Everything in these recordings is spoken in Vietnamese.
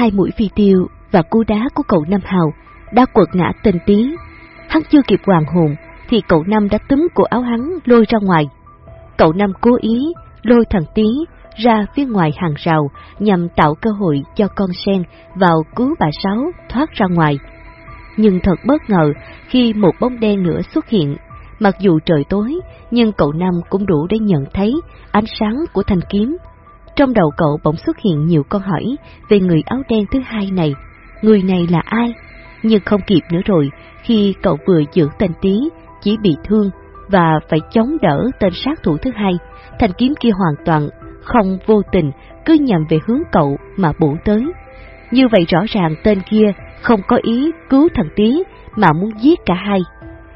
Hai mũi phi tiêu và cú đá của cậu Năm Hào đã quật ngã tên tí. Hắn chưa kịp hoàng hồn thì cậu Năm đã túm cổ áo hắn lôi ra ngoài. Cậu Năm cố ý lôi thằng tí ra phía ngoài hàng rào nhằm tạo cơ hội cho con sen vào cứu bà Sáu thoát ra ngoài. Nhưng thật bất ngờ khi một bóng đen nữa xuất hiện. Mặc dù trời tối, nhưng cậu Năm cũng đủ để nhận thấy ánh sáng của thanh kiếm. Trong đầu cậu bỗng xuất hiện nhiều câu hỏi về người áo đen thứ hai này. Người này là ai? Nhưng không kịp nữa rồi, khi cậu vừa giữ tên tí, chỉ bị thương và phải chống đỡ tên sát thủ thứ hai. Thanh kiếm kia hoàn toàn không vô tình cứ nhằm về hướng cậu mà bổ tới. Như vậy rõ ràng tên kia không có ý cứu thằng tí mà muốn giết cả hai.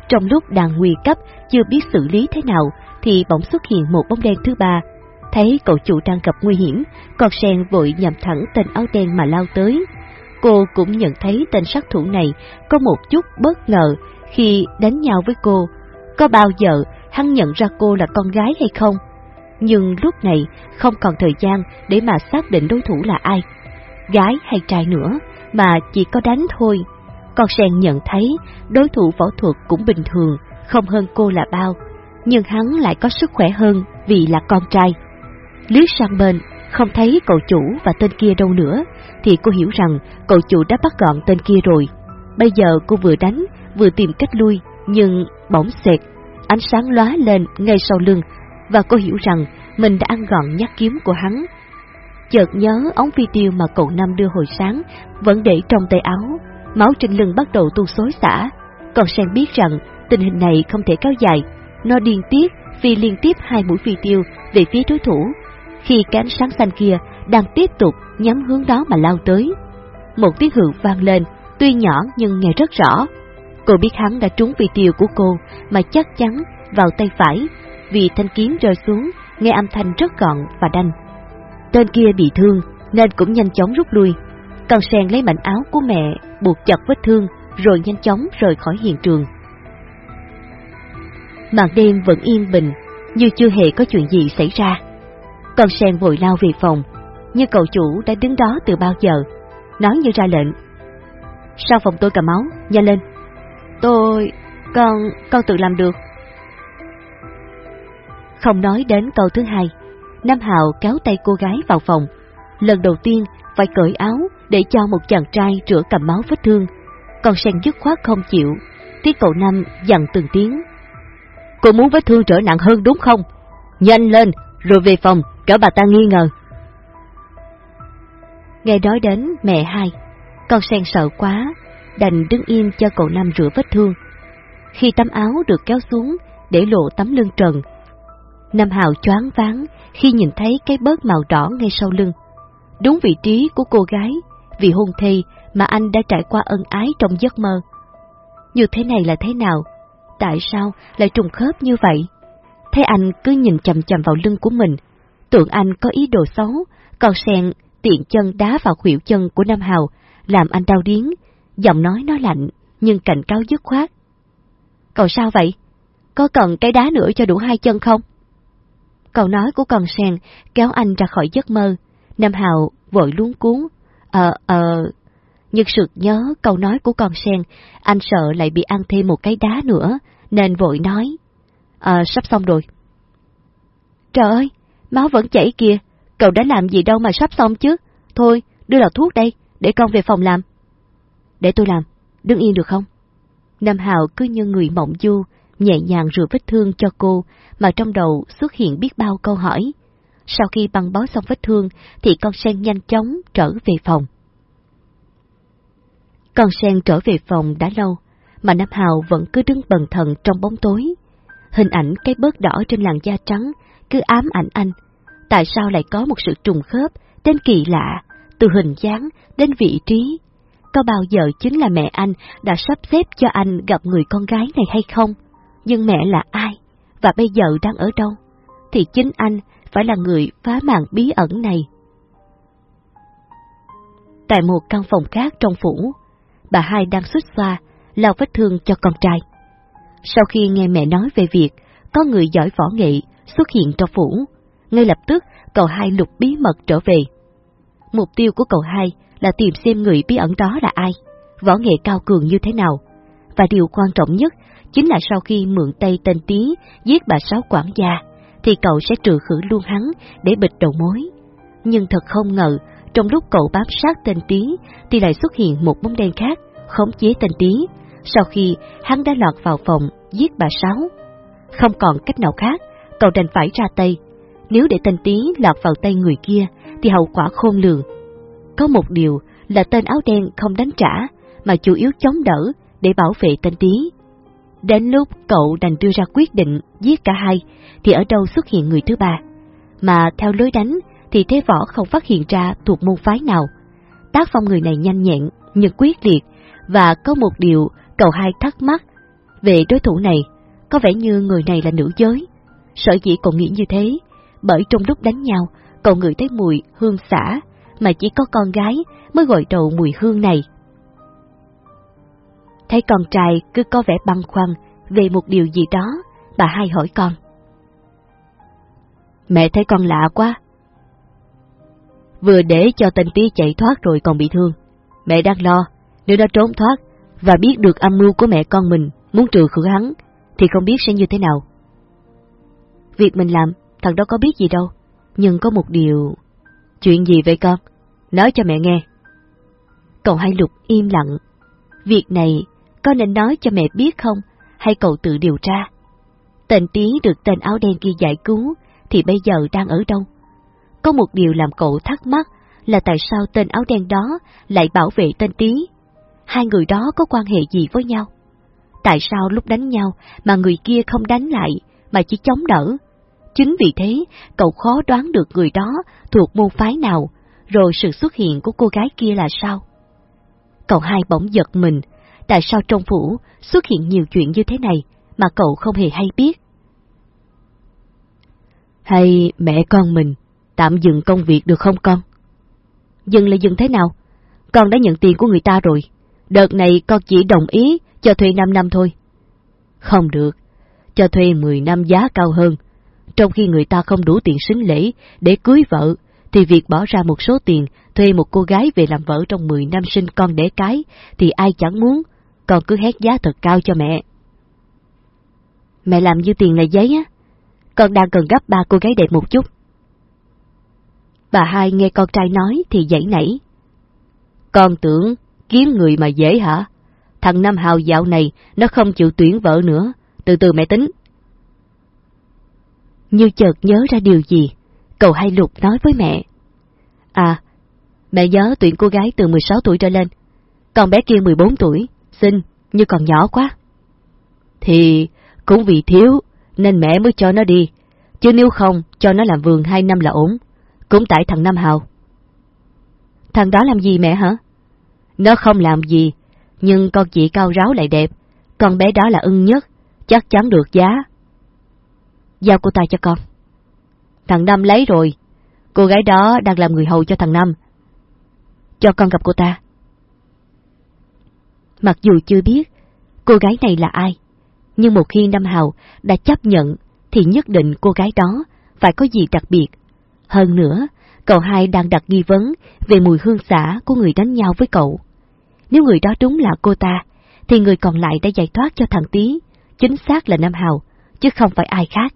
Trong lúc đang nguy cấp chưa biết xử lý thế nào thì bỗng xuất hiện một bóng đen thứ ba. Thấy cậu chủ đang gặp nguy hiểm, con sen vội nhằm thẳng tên áo đen mà lao tới. Cô cũng nhận thấy tên sát thủ này có một chút bất ngờ khi đánh nhau với cô. Có bao giờ hắn nhận ra cô là con gái hay không? nhưng lúc này không còn thời gian để mà xác định đối thủ là ai, gái hay trai nữa, mà chỉ có đánh thôi. Con sen nhận thấy đối thủ võ thuật cũng bình thường, không hơn cô là bao, nhưng hắn lại có sức khỏe hơn vì là con trai. Liếc sang bên, không thấy cậu chủ và tên kia đâu nữa, thì cô hiểu rằng cậu chủ đã bắt gọn tên kia rồi. Bây giờ cô vừa đánh, vừa tìm cách lui, nhưng bỗng xẹt, ánh sáng lóa lên ngay sau lưng và cô hiểu rằng mình đã ăn gọn nhát kiếm của hắn. Chợt nhớ ống phi tiêu mà cậu Năm đưa hồi sáng vẫn để trong tay áo, máu trên lưng bắt đầu tu xối xả. Còn Sen biết rằng tình hình này không thể kéo dài, nó điên tiết phi liên tiếp hai mũi phi tiêu về phía đối thủ, khi cánh sáng xanh kia đang tiếp tục nhắm hướng đó mà lao tới. Một tiếng hự vang lên, tuy nhỏ nhưng nghe rất rõ. Cô biết hắn đã trúng vị tiêu của cô mà chắc chắn vào tay phải vì thanh kiếm rơi xuống, nghe âm thanh rất gọn và đanh. Tên kia bị thương nên cũng nhanh chóng rút lui. Còn sen lấy mảnh áo của mẹ buộc chặt vết thương rồi nhanh chóng rời khỏi hiện trường. Màn đêm vẫn yên bình, như chưa hề có chuyện gì xảy ra. Con sen vội lao về phòng, như cậu chủ đã đứng đó từ bao giờ, nói như ra lệnh. Sao phòng tôi cầm máu, nhanh lên. Tôi... con... con tự làm được. Không nói đến câu thứ hai, Nam Hào kéo tay cô gái vào phòng. Lần đầu tiên phải cởi áo để cho một chàng trai rửa cầm máu vết thương. Còn sen dứt khoát không chịu, tiếng cậu nam dặn từng tiếng. Cô muốn vết thương trở nặng hơn đúng không? Nhanh lên, rồi về phòng, cả bà ta nghi ngờ. Nghe nói đến mẹ hai, con sen sợ quá, đành đứng im cho cậu Nam rửa vết thương. Khi tấm áo được kéo xuống để lộ tấm lưng trần, Nam Hào choáng váng khi nhìn thấy cái bớt màu đỏ ngay sau lưng. Đúng vị trí của cô gái, vì hôn thê mà anh đã trải qua ân ái trong giấc mơ. Như thế này là thế nào? Tại sao lại trùng khớp như vậy? Thấy anh cứ nhìn chầm chầm vào lưng của mình, tưởng anh có ý đồ xấu, còn sen tiện chân đá vào khuỷu chân của Nam Hào, làm anh đau điếng, giọng nói nó lạnh, nhưng cảnh cáo dứt khoát. Cậu sao vậy? Có cần cái đá nữa cho đủ hai chân không? Câu nói của con sen kéo anh ra khỏi giấc mơ. Nam Hào vội luống cuốn. Ờ, ờ... Nhưng sực nhớ câu nói của con sen, anh sợ lại bị ăn thêm một cái đá nữa, nên vội nói. À, sắp xong rồi. Trời ơi, máu vẫn chảy kìa, cậu đã làm gì đâu mà sắp xong chứ. Thôi, đưa lọ thuốc đây, để con về phòng làm. Để tôi làm, đứng yên được không? Nam Hào cứ như người mộng du, nhẹ nhàng rửa vết thương cho cô, mà trong đầu xuất hiện biết bao câu hỏi. Sau khi băng bó xong vết thương, thì con sen nhanh chóng trở về phòng. Con sen trở về phòng đã lâu, mà Nam Hào vẫn cứ đứng bần thần trong bóng tối. Hình ảnh cái bớt đỏ trên làn da trắng cứ ám ảnh anh. Tại sao lại có một sự trùng khớp, đến kỳ lạ, từ hình dáng đến vị trí? Có bao giờ chính là mẹ anh đã sắp xếp cho anh gặp người con gái này hay không? Nhưng mẹ là ai? Và bây giờ đang ở đâu? Thì chính anh phải là người phá màn bí ẩn này. Tại một căn phòng khác trong phủ, bà hai đang xuất xoa, lau vết thương cho con trai. Sau khi nghe mẹ nói về việc có người giỏi võ nghệ xuất hiện trong phủ, ngay lập tức cậu hai lục bí mật trở về. Mục tiêu của cậu hai là tìm xem người bí ẩn đó là ai, võ nghệ cao cường như thế nào. Và điều quan trọng nhất chính là sau khi mượn tay tên tí giết bà Sáu quản gia, thì cậu sẽ trừ khử luôn hắn để bịt đầu mối. Nhưng thật không ngờ, trong lúc cậu bám sát tên tí thì lại xuất hiện một bóng đen khác, khống chế tên tí, sau khi hắn đã lọt vào phòng giết bà Sáu. Không còn cách nào khác, cậu đành phải ra tay. Nếu để tên tí lọt vào tay người kia thì hậu quả khôn lường. Có một điều là tên áo đen không đánh trả, mà chủ yếu chống đỡ để bảo vệ tên tí. Đến lúc cậu đành đưa ra quyết định giết cả hai, thì ở đâu xuất hiện người thứ ba. Mà theo lối đánh thì thế võ không phát hiện ra thuộc môn phái nào. Tác phong người này nhanh nhẹn, nhưng quyết liệt, và có một điều cậu hai thắc mắc về đối thủ này, có vẻ như người này là nữ giới. Sở dĩ cậu nghĩ như thế, bởi trong lúc đánh nhau, cậu ngửi thấy mùi hương xả, mà chỉ có con gái mới gọi đầu mùi hương này. Thấy con trai cứ có vẻ băn khoăn về một điều gì đó, bà hai hỏi con. Mẹ thấy con lạ quá. Vừa để cho tên tí chạy thoát rồi còn bị thương. Mẹ đang lo, nếu nó trốn thoát và biết được âm mưu của mẹ con mình muốn trừ khử hắn, thì không biết sẽ như thế nào. Việc mình làm, thằng đó có biết gì đâu, nhưng có một điều... Chuyện gì vậy con? Nói cho mẹ nghe. Cậu hai lục im lặng. Việc này có nên nói cho mẹ biết không, hay cậu tự điều tra? Tên tí được tên áo đen kia giải cứu, thì bây giờ đang ở đâu? Có một điều làm cậu thắc mắc là tại sao tên áo đen đó lại bảo vệ tên tí? Hai người đó có quan hệ gì với nhau? Tại sao lúc đánh nhau mà người kia không đánh lại mà chỉ chống đỡ? Chính vì thế, cậu khó đoán được người đó thuộc môn phái nào, rồi sự xuất hiện của cô gái kia là sao? Cậu hai bỗng giật mình, tại sao trong phủ xuất hiện nhiều chuyện như thế này mà cậu không hề hay biết? Hay mẹ con mình tạm dừng công việc được không con? Dừng là dừng thế nào? Con đã nhận tiền của người ta rồi. Đợt này con chỉ đồng ý cho thuê 5 năm thôi. Không được, cho thuê 10 năm giá cao hơn. Trong khi người ta không đủ tiền xính lễ để cưới vợ, thì việc bỏ ra một số tiền thuê một cô gái về làm vợ trong 10 năm sinh con đẻ cái thì ai chẳng muốn, con cứ hét giá thật cao cho mẹ. Mẹ làm như tiền là giấy á, con đang cần gấp ba cô gái đẹp một chút. Bà hai nghe con trai nói thì dãy nảy. Con tưởng kiếm người mà dễ hả? Thằng Nam Hào dạo này nó không chịu tuyển vợ nữa, từ từ mẹ tính. Như chợt nhớ ra điều gì, cậu hai lục nói với mẹ. À, mẹ nhớ tuyển cô gái từ 16 tuổi trở lên, còn bé kia 14 tuổi, xinh, như còn nhỏ quá. Thì cũng vì thiếu, nên mẹ mới cho nó đi, chứ nếu không cho nó làm vườn hai năm là ổn, cũng tại thằng Nam Hào. Thằng đó làm gì mẹ hả? Nó không làm gì, nhưng con chị cao ráo lại đẹp, con bé đó là ưng nhất, chắc chắn được giá. Giao cô ta cho con. Thằng Năm lấy rồi, cô gái đó đang làm người hầu cho thằng Năm. Cho con gặp cô ta. Mặc dù chưa biết cô gái này là ai, nhưng một khi Năm Hào đã chấp nhận thì nhất định cô gái đó phải có gì đặc biệt. Hơn nữa, cậu hai đang đặt nghi vấn về mùi hương xả của người đánh nhau với cậu. Nếu người đó đúng là cô ta, thì người còn lại đã giải thoát cho thằng tí, chính xác là Nam Hào, chứ không phải ai khác.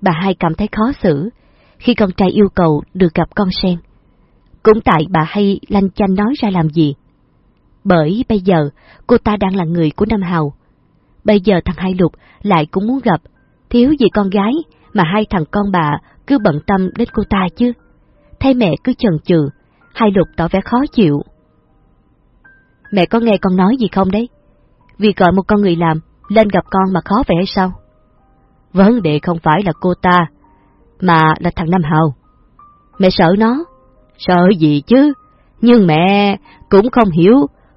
Bà hai cảm thấy khó xử khi con trai yêu cầu được gặp con sen. Cũng tại bà hay lanh chanh nói ra làm gì. Bởi bây giờ cô ta đang là người của Nam Hào. Bây giờ thằng Hai Lục lại cũng muốn gặp, thiếu gì con gái mà hai thằng con bà cứ bận tâm đến cô ta chứ. Thấy mẹ cứ chần chừ, Hai Lục tỏ vẻ khó chịu. Mẹ có nghe con nói gì không đấy? Vì gọi một con người làm, lên gặp con mà khó vậy hay sao? Vấn đề không phải là cô ta, mà là thằng Nam Hào. Mẹ sợ nó? Sợ gì chứ? Nhưng mẹ cũng không hiểu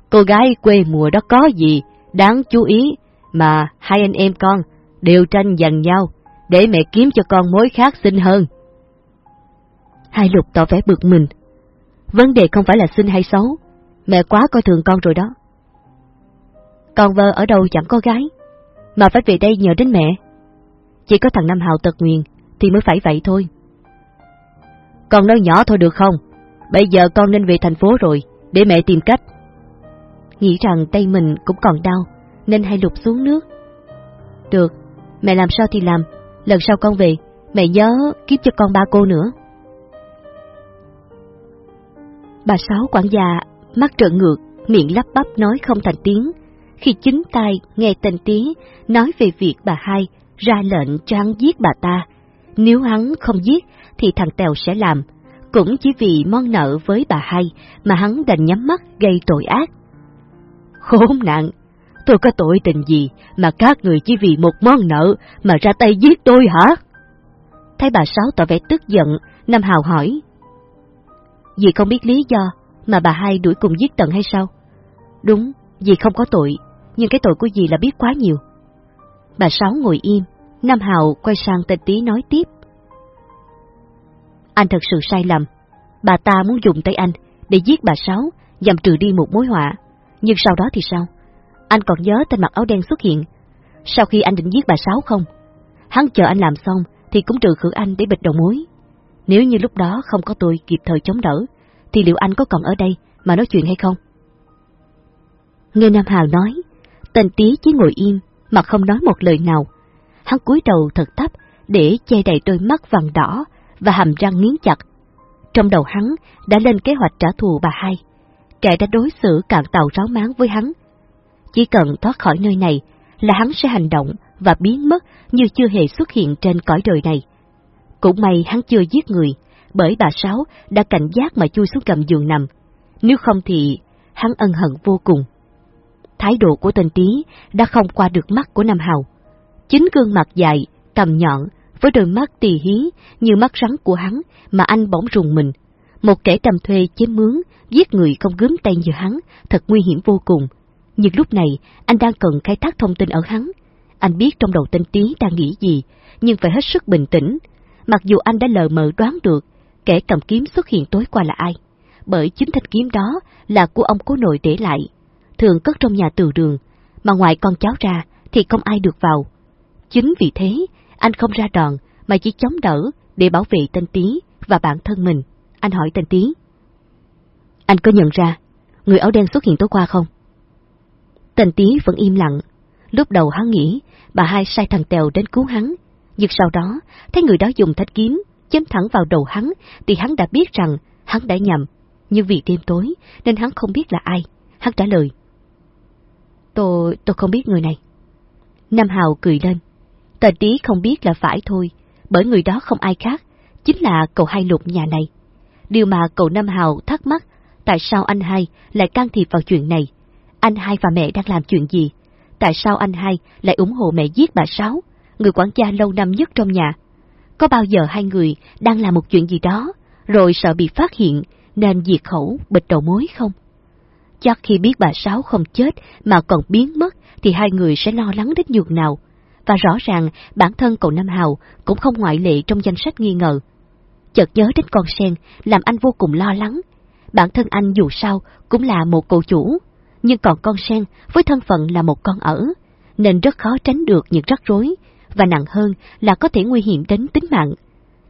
cô gái quê mùa đó có gì đáng chú ý mà hai anh em con đều tranh giành nhau để mẹ kiếm cho con mối khác xinh hơn. Hai lục tỏ vẻ bực mình. Vấn đề không phải là xinh hay xấu, mẹ quá coi thường con rồi đó. Con vợ ở đâu chẳng có gái, mà phải về đây nhờ đến mẹ. Chỉ có thằng Nam Hào tật nguyền thì mới phải vậy thôi. Con nói nhỏ thôi được không? Bây giờ con nên về thành phố rồi, để mẹ tìm cách. Nghĩ rằng tay mình cũng còn đau, nên hay lục xuống nước. Được, mẹ làm sao thì làm, lần sau con về, mẹ nhớ kiếp cho con ba cô nữa. Bà Sáu quản gia, mắt trợn ngược, miệng lắp bắp nói không thành tiếng. Khi chính tay nghe tên tí nói về việc bà hai ra lệnh cho hắn giết bà ta. Nếu hắn không giết thì thằng Tèo sẽ làm, cũng chỉ vì món nợ với bà hai mà hắn đành nhắm mắt gây tội ác. Khốn nạn! Tôi có tội tình gì mà các người chỉ vì một món nợ mà ra tay giết tôi hả? Thấy bà Sáu tỏ vẻ tức giận, Nam Hào hỏi. Dì không biết lý do mà bà hai đuổi cùng giết Tận hay sao? Đúng, dì không có tội, nhưng cái tội của dì là biết quá nhiều. Bà Sáu ngồi im, Nam Hào quay sang tên tí nói tiếp. Anh thật sự sai lầm, bà ta muốn dùng tay anh để giết bà Sáu, nhằm trừ đi một mối họa. Nhưng sau đó thì sao? Anh còn nhớ tên mặt áo đen xuất hiện. Sau khi anh định giết bà Sáu không? Hắn chờ anh làm xong thì cũng trừ khử anh để bịt đầu mối. Nếu như lúc đó không có tôi kịp thời chống đỡ, thì liệu anh có còn ở đây mà nói chuyện hay không? Nghe Nam Hào nói, tên tí chỉ ngồi im mà không nói một lời nào. Hắn cúi đầu thật thấp để che đầy đôi mắt vàng đỏ và hàm răng nghiến chặt. Trong đầu hắn đã lên kế hoạch trả thù bà hai. Kẻ đã đối xử cạn tàu ráo máng với hắn. Chỉ cần thoát khỏi nơi này là hắn sẽ hành động và biến mất như chưa hề xuất hiện trên cõi đời này. Cũng may hắn chưa giết người, bởi bà Sáu đã cảnh giác mà chui xuống cầm giường nằm. Nếu không thì hắn ân hận vô cùng. Thái độ của tên tý đã không qua được mắt của Nam Hào. Chính gương mặt dài, tầm nhọn, với đôi mắt tì hí như mắt rắn của hắn mà anh bỗng rùng mình. Một kẻ tầm thuê chiếm mướn, giết người không gớm tay như hắn, thật nguy hiểm vô cùng. Nhưng lúc này, anh đang cần khai thác thông tin ở hắn. Anh biết trong đầu tên tí đang nghĩ gì, nhưng phải hết sức bình tĩnh. Mặc dù anh đã lờ mờ đoán được kẻ cầm kiếm xuất hiện tối qua là ai, bởi chính thanh kiếm đó là của ông cố nội để lại, thường cất trong nhà từ đường, mà ngoài con cháu ra thì không ai được vào. Chính vì thế, anh không ra đòn mà chỉ chống đỡ để bảo vệ tên tí và bản thân mình. Anh hỏi tên tí. Anh có nhận ra người áo đen xuất hiện tối qua không? Tên tí vẫn im lặng. Lúc đầu hắn nghĩ bà hai sai thằng Tèo đến cứu hắn, nhưng sau đó thấy người đó dùng thách kiếm chém thẳng vào đầu hắn thì hắn đã biết rằng hắn đã nhầm. Nhưng vì đêm tối nên hắn không biết là ai. Hắn trả lời. Tôi, tôi không biết người này. Nam Hào cười lên. Tờ tí không biết là phải thôi, bởi người đó không ai khác, chính là cậu hai lục nhà này. Điều mà cậu Nam Hào thắc mắc, tại sao anh hai lại can thiệp vào chuyện này? Anh hai và mẹ đang làm chuyện gì? Tại sao anh hai lại ủng hộ mẹ giết bà Sáu, người quản gia lâu năm nhất trong nhà? Có bao giờ hai người đang làm một chuyện gì đó, rồi sợ bị phát hiện nên diệt khẩu bịt đầu mối không? Chắc khi biết bà Sáu không chết mà còn biến mất thì hai người sẽ lo lắng đến nhường nào. Và rõ ràng bản thân cậu Nam Hào cũng không ngoại lệ trong danh sách nghi ngờ. Chợt nhớ đến con sen làm anh vô cùng lo lắng. Bản thân anh dù sao cũng là một cậu chủ, nhưng còn con sen với thân phận là một con ở, nên rất khó tránh được những rắc rối và nặng hơn là có thể nguy hiểm đến tính mạng.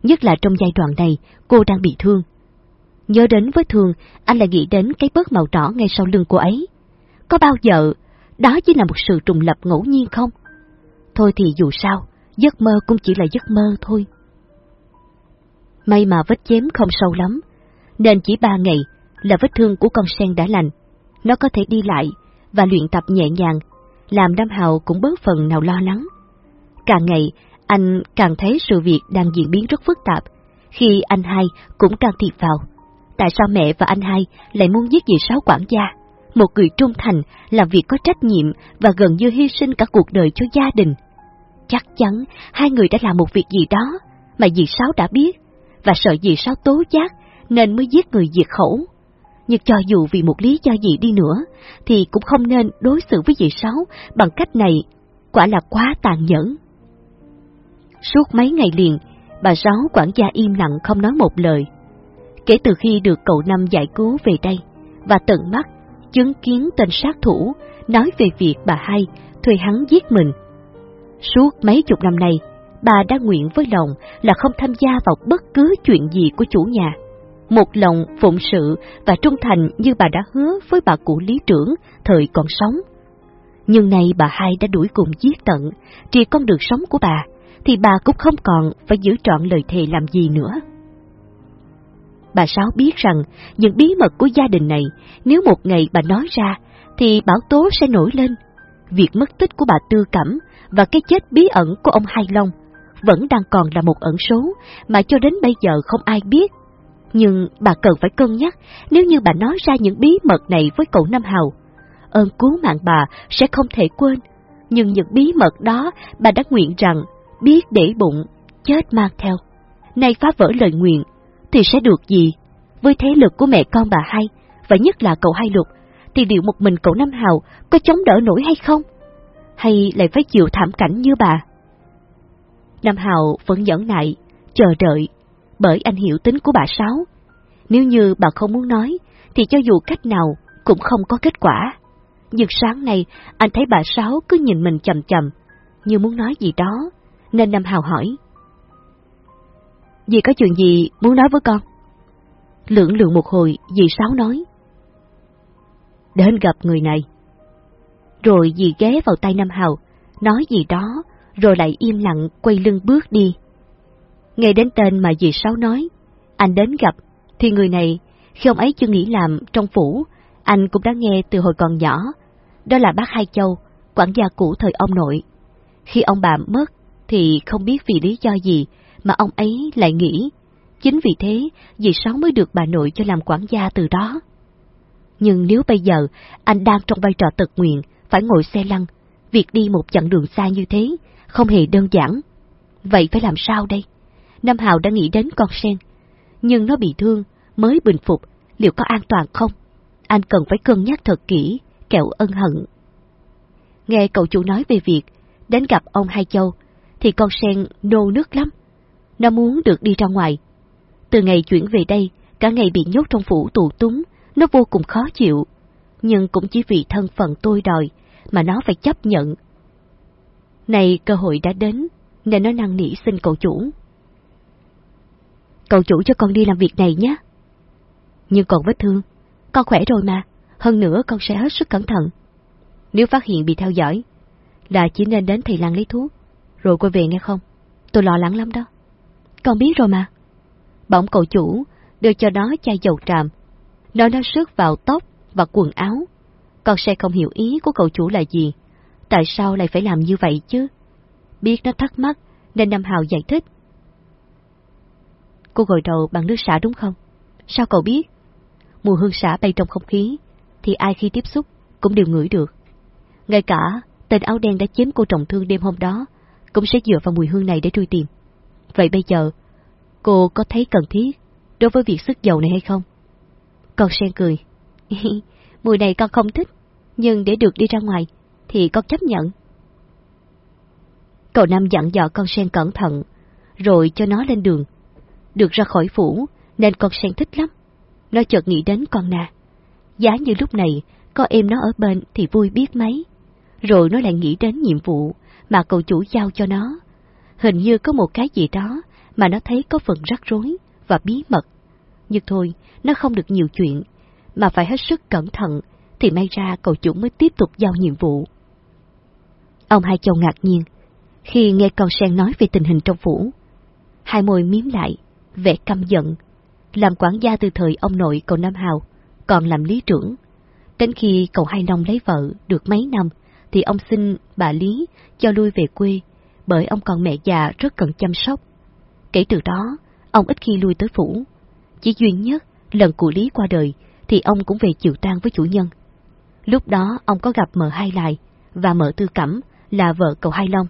Nhất là trong giai đoạn này, cô đang bị thương. Nhớ đến với thương, anh lại nghĩ đến cái bớt màu đỏ ngay sau lưng cô ấy. Có bao giờ, đó chỉ là một sự trùng lập ngẫu nhiên không? Thôi thì dù sao, giấc mơ cũng chỉ là giấc mơ thôi. May mà vết chém không sâu lắm, nên chỉ ba ngày là vết thương của con sen đã lành. Nó có thể đi lại và luyện tập nhẹ nhàng, làm Nam Hào cũng bớt phần nào lo lắng. Càng ngày, anh càng thấy sự việc đang diễn biến rất phức tạp, khi anh hai cũng can thiệp vào. Tại sao mẹ và anh hai lại muốn giết dì Sáu quản gia? Một người trung thành, làm việc có trách nhiệm và gần như hy sinh cả cuộc đời cho gia đình. Chắc chắn hai người đã làm một việc gì đó mà dì Sáu đã biết, và sợ dì Sáu tố giác nên mới giết người diệt khẩu. Nhưng cho dù vì một lý do gì đi nữa, thì cũng không nên đối xử với dì Sáu bằng cách này, quả là quá tàn nhẫn. Suốt mấy ngày liền, bà Sáu quản gia im lặng không nói một lời. Kể từ khi được cậu Năm giải cứu về đây, và tận mắt chứng kiến tên sát thủ nói về việc bà hai thuê hắn giết mình. Suốt mấy chục năm nay, bà đã nguyện với lòng là không tham gia vào bất cứ chuyện gì của chủ nhà một lòng phụng sự và trung thành như bà đã hứa với bà cụ lý trưởng thời còn sống. Nhưng nay bà hai đã đuổi cùng giết tận, trì con đường sống của bà, thì bà cũng không còn phải giữ trọn lời thề làm gì nữa. Bà Sáu biết rằng những bí mật của gia đình này, nếu một ngày bà nói ra, thì bảo tố sẽ nổi lên. Việc mất tích của bà Tư Cẩm và cái chết bí ẩn của ông Hai Long vẫn đang còn là một ẩn số mà cho đến bây giờ không ai biết. Nhưng bà cần phải cân nhắc nếu như bà nói ra những bí mật này với cậu Nam Hào. Ơn cứu mạng bà sẽ không thể quên, nhưng những bí mật đó bà đã nguyện rằng biết để bụng, chết mang theo. Nay phá vỡ lời nguyện, thì sẽ được gì? Với thế lực của mẹ con bà hai, và nhất là cậu hai lục, thì điều một mình cậu Nam Hào có chống đỡ nổi hay không? Hay lại phải chịu thảm cảnh như bà? Nam Hào vẫn nhẫn nại, chờ đợi, bởi anh hiểu tính của bà Sáu. Nếu như bà không muốn nói, thì cho dù cách nào cũng không có kết quả. Nhưng sáng nay, anh thấy bà Sáu cứ nhìn mình chầm chầm, như muốn nói gì đó, nên Nam Hào hỏi. Dì có chuyện gì muốn nói với con? Lưỡng lượng một hồi, dì Sáu nói. Đến gặp người này. Rồi dì ghé vào tay Nam Hào, nói gì đó, rồi lại im lặng quay lưng bước đi. Nghe đến tên mà dì Sáu nói, anh đến gặp, thì người này, khi ông ấy chưa nghỉ làm trong phủ, anh cũng đã nghe từ hồi còn nhỏ. Đó là bác Hai Châu, quản gia cũ thời ông nội. Khi ông bà mất, thì không biết vì lý do gì mà ông ấy lại nghĩ. Chính vì thế, dì Sáu mới được bà nội cho làm quản gia từ đó. Nhưng nếu bây giờ anh đang trong vai trò tật nguyện, phải ngồi xe lăn, việc đi một chặng đường xa như thế không hề đơn giản. Vậy phải làm sao đây? Nam Hào đã nghĩ đến con sen, nhưng nó bị thương, mới bình phục, liệu có an toàn không? Anh cần phải cân nhắc thật kỹ, kẹo ân hận. Nghe cậu chủ nói về việc đến gặp ông Hai Châu, thì con sen nô nước lắm. Nó muốn được đi ra ngoài. Từ ngày chuyển về đây, cả ngày bị nhốt trong phủ tù túng, nó vô cùng khó chịu. Nhưng cũng chỉ vì thân phận tôi đòi, mà nó phải chấp nhận. Này cơ hội đã đến, nên nó năn nỉ xin cậu chủ. Cậu chủ cho con đi làm việc này nhé. Nhưng còn vết thương, con khỏe rồi mà, hơn nữa con sẽ hết sức cẩn thận. Nếu phát hiện bị theo dõi, là chỉ nên đến thầy lang lấy thuốc, rồi quay về nghe không? Tôi lo lắng lắm đó. Con biết rồi mà. Bỗng cậu chủ đưa cho nó chai dầu tràm. Nó nó sức vào tóc và quần áo. Con sẽ không hiểu ý của cậu chủ là gì. Tại sao lại phải làm như vậy chứ? Biết nó thắc mắc, nên Nam Hào giải thích. Cô gội đầu bằng nước xả đúng không? Sao cậu biết? Mùi hương xả bay trong không khí, thì ai khi tiếp xúc cũng đều ngửi được. Ngay cả tên áo đen đã chém cô trọng thương đêm hôm đó, cũng sẽ dựa vào mùi hương này để truy tìm. Vậy bây giờ, cô có thấy cần thiết đối với việc sức dầu này hay không? Con sen cười. mùi này con không thích, nhưng để được đi ra ngoài, thì con chấp nhận. Cậu nam dặn dò con sen cẩn thận, rồi cho nó lên đường. Được ra khỏi phủ, nên con sen thích lắm. Nó chợt nghĩ đến con nà. Giá như lúc này, có em nó ở bên thì vui biết mấy. Rồi nó lại nghĩ đến nhiệm vụ mà cậu chủ giao cho nó. Hình như có một cái gì đó mà nó thấy có phần rắc rối và bí mật. Nhưng thôi, nó không được nhiều chuyện, mà phải hết sức cẩn thận, thì may ra cậu chủ mới tiếp tục giao nhiệm vụ. Ông Hai Châu ngạc nhiên, khi nghe con sen nói về tình hình trong phủ. Hai môi miếm lại, vẻ căm giận, làm quản gia từ thời ông nội cậu Nam Hào, còn làm lý trưởng. Đến khi cậu Hai Nông lấy vợ được mấy năm, thì ông xin bà Lý cho lui về quê, bởi ông còn mẹ già rất cần chăm sóc. Kể từ đó, ông ít khi lui tới phủ. Chỉ duy nhất, lần cụ Lý qua đời, thì ông cũng về chịu tang với chủ nhân. Lúc đó ông có gặp mợ hai lại, và mợ tư cẩm là vợ cậu Hai Long.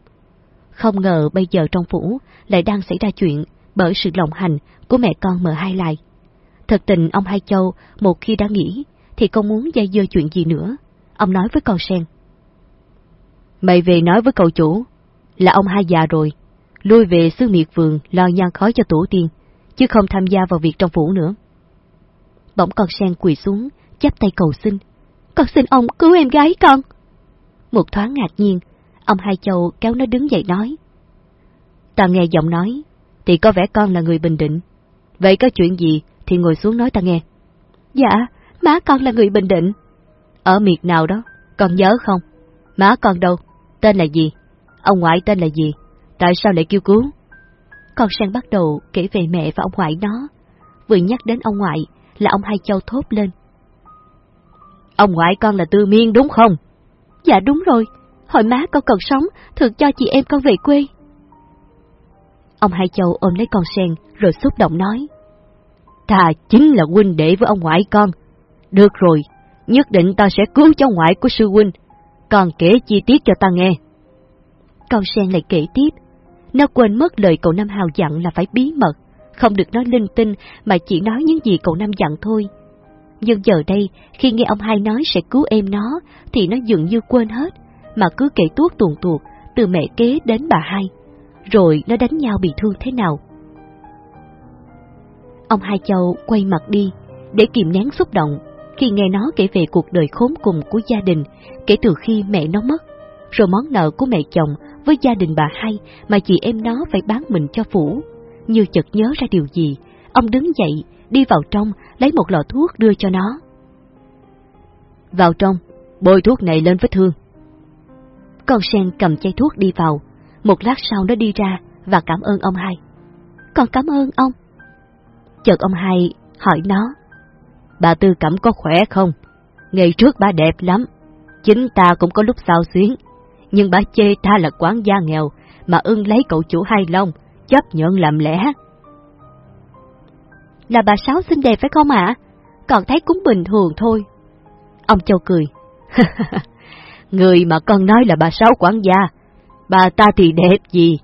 Không ngờ bây giờ trong phủ lại đang xảy ra chuyện bởi sự lòng hành của mẹ con mợ hai lại. Thật tình ông Hai Châu một khi đã nghĩ thì không muốn dây dưa chuyện gì nữa. Ông nói với con sen. Mày về nói với cậu chủ là ông hai già rồi, lui về xứ miệt vườn lo nhang khói cho tổ tiên, chứ không tham gia vào việc trong phủ nữa. Bỗng con sen quỳ xuống, chắp tay cầu xin. Con xin ông cứu em gái con. Một thoáng ngạc nhiên, ông Hai Châu kéo nó đứng dậy nói. Ta nghe giọng nói, thì có vẻ con là người bình định. Vậy có chuyện gì thì ngồi xuống nói ta nghe. Dạ, má con là người Bình Định. Ở miệt nào đó, con nhớ không? Má con đâu? Tên là gì? Ông ngoại tên là gì? Tại sao lại kêu cứu? Con sang bắt đầu kể về mẹ và ông ngoại nó. Vừa nhắc đến ông ngoại là ông hai châu thốt lên. Ông ngoại con là Tư Miên đúng không? Dạ đúng rồi. Hồi má con còn sống, thường cho chị em con về quê. Ông Hai Châu ôm lấy con sen rồi xúc động nói. Ta chính là huynh đệ với ông ngoại con. Được rồi, nhất định ta sẽ cứu cháu ngoại của sư huynh. Còn kể chi tiết cho ta nghe. Con sen lại kể tiếp. Nó quên mất lời cậu nam Hào dặn là phải bí mật, không được nói linh tinh mà chỉ nói những gì cậu nam dặn thôi. Nhưng giờ đây, khi nghe ông hai nói sẽ cứu em nó, thì nó dường như quên hết, mà cứ kể tuốt tuồn tuột, từ mẹ kế đến bà hai. Rồi nó đánh nhau bị thương thế nào. Ông Hai Châu quay mặt đi, để kìm nén xúc động, khi nghe nó kể về cuộc đời khốn cùng của gia đình kể từ khi mẹ nó mất, rồi món nợ của mẹ chồng với gia đình bà hai mà chị em nó phải bán mình cho phủ. Như chợt nhớ ra điều gì, ông đứng dậy, đi vào trong, lấy một lọ thuốc đưa cho nó. Vào trong, bôi thuốc này lên vết thương. Con sen cầm chai thuốc đi vào, một lát sau nó đi ra và cảm ơn ông hai. Con cảm ơn ông. Chợt ông hai hỏi nó. Bà Tư Cẩm có khỏe không? Ngày trước bà đẹp lắm, chính ta cũng có lúc sao xuyến. Nhưng bà chê ta là quán gia nghèo, mà ưng lấy cậu chủ hai long, chấp nhận làm lẽ. Là bà Sáu xinh đẹp phải không ạ? Còn thấy cũng bình thường thôi. Ông Châu cười. Người mà con nói là bà Sáu quản gia, bà ta thì đẹp gì?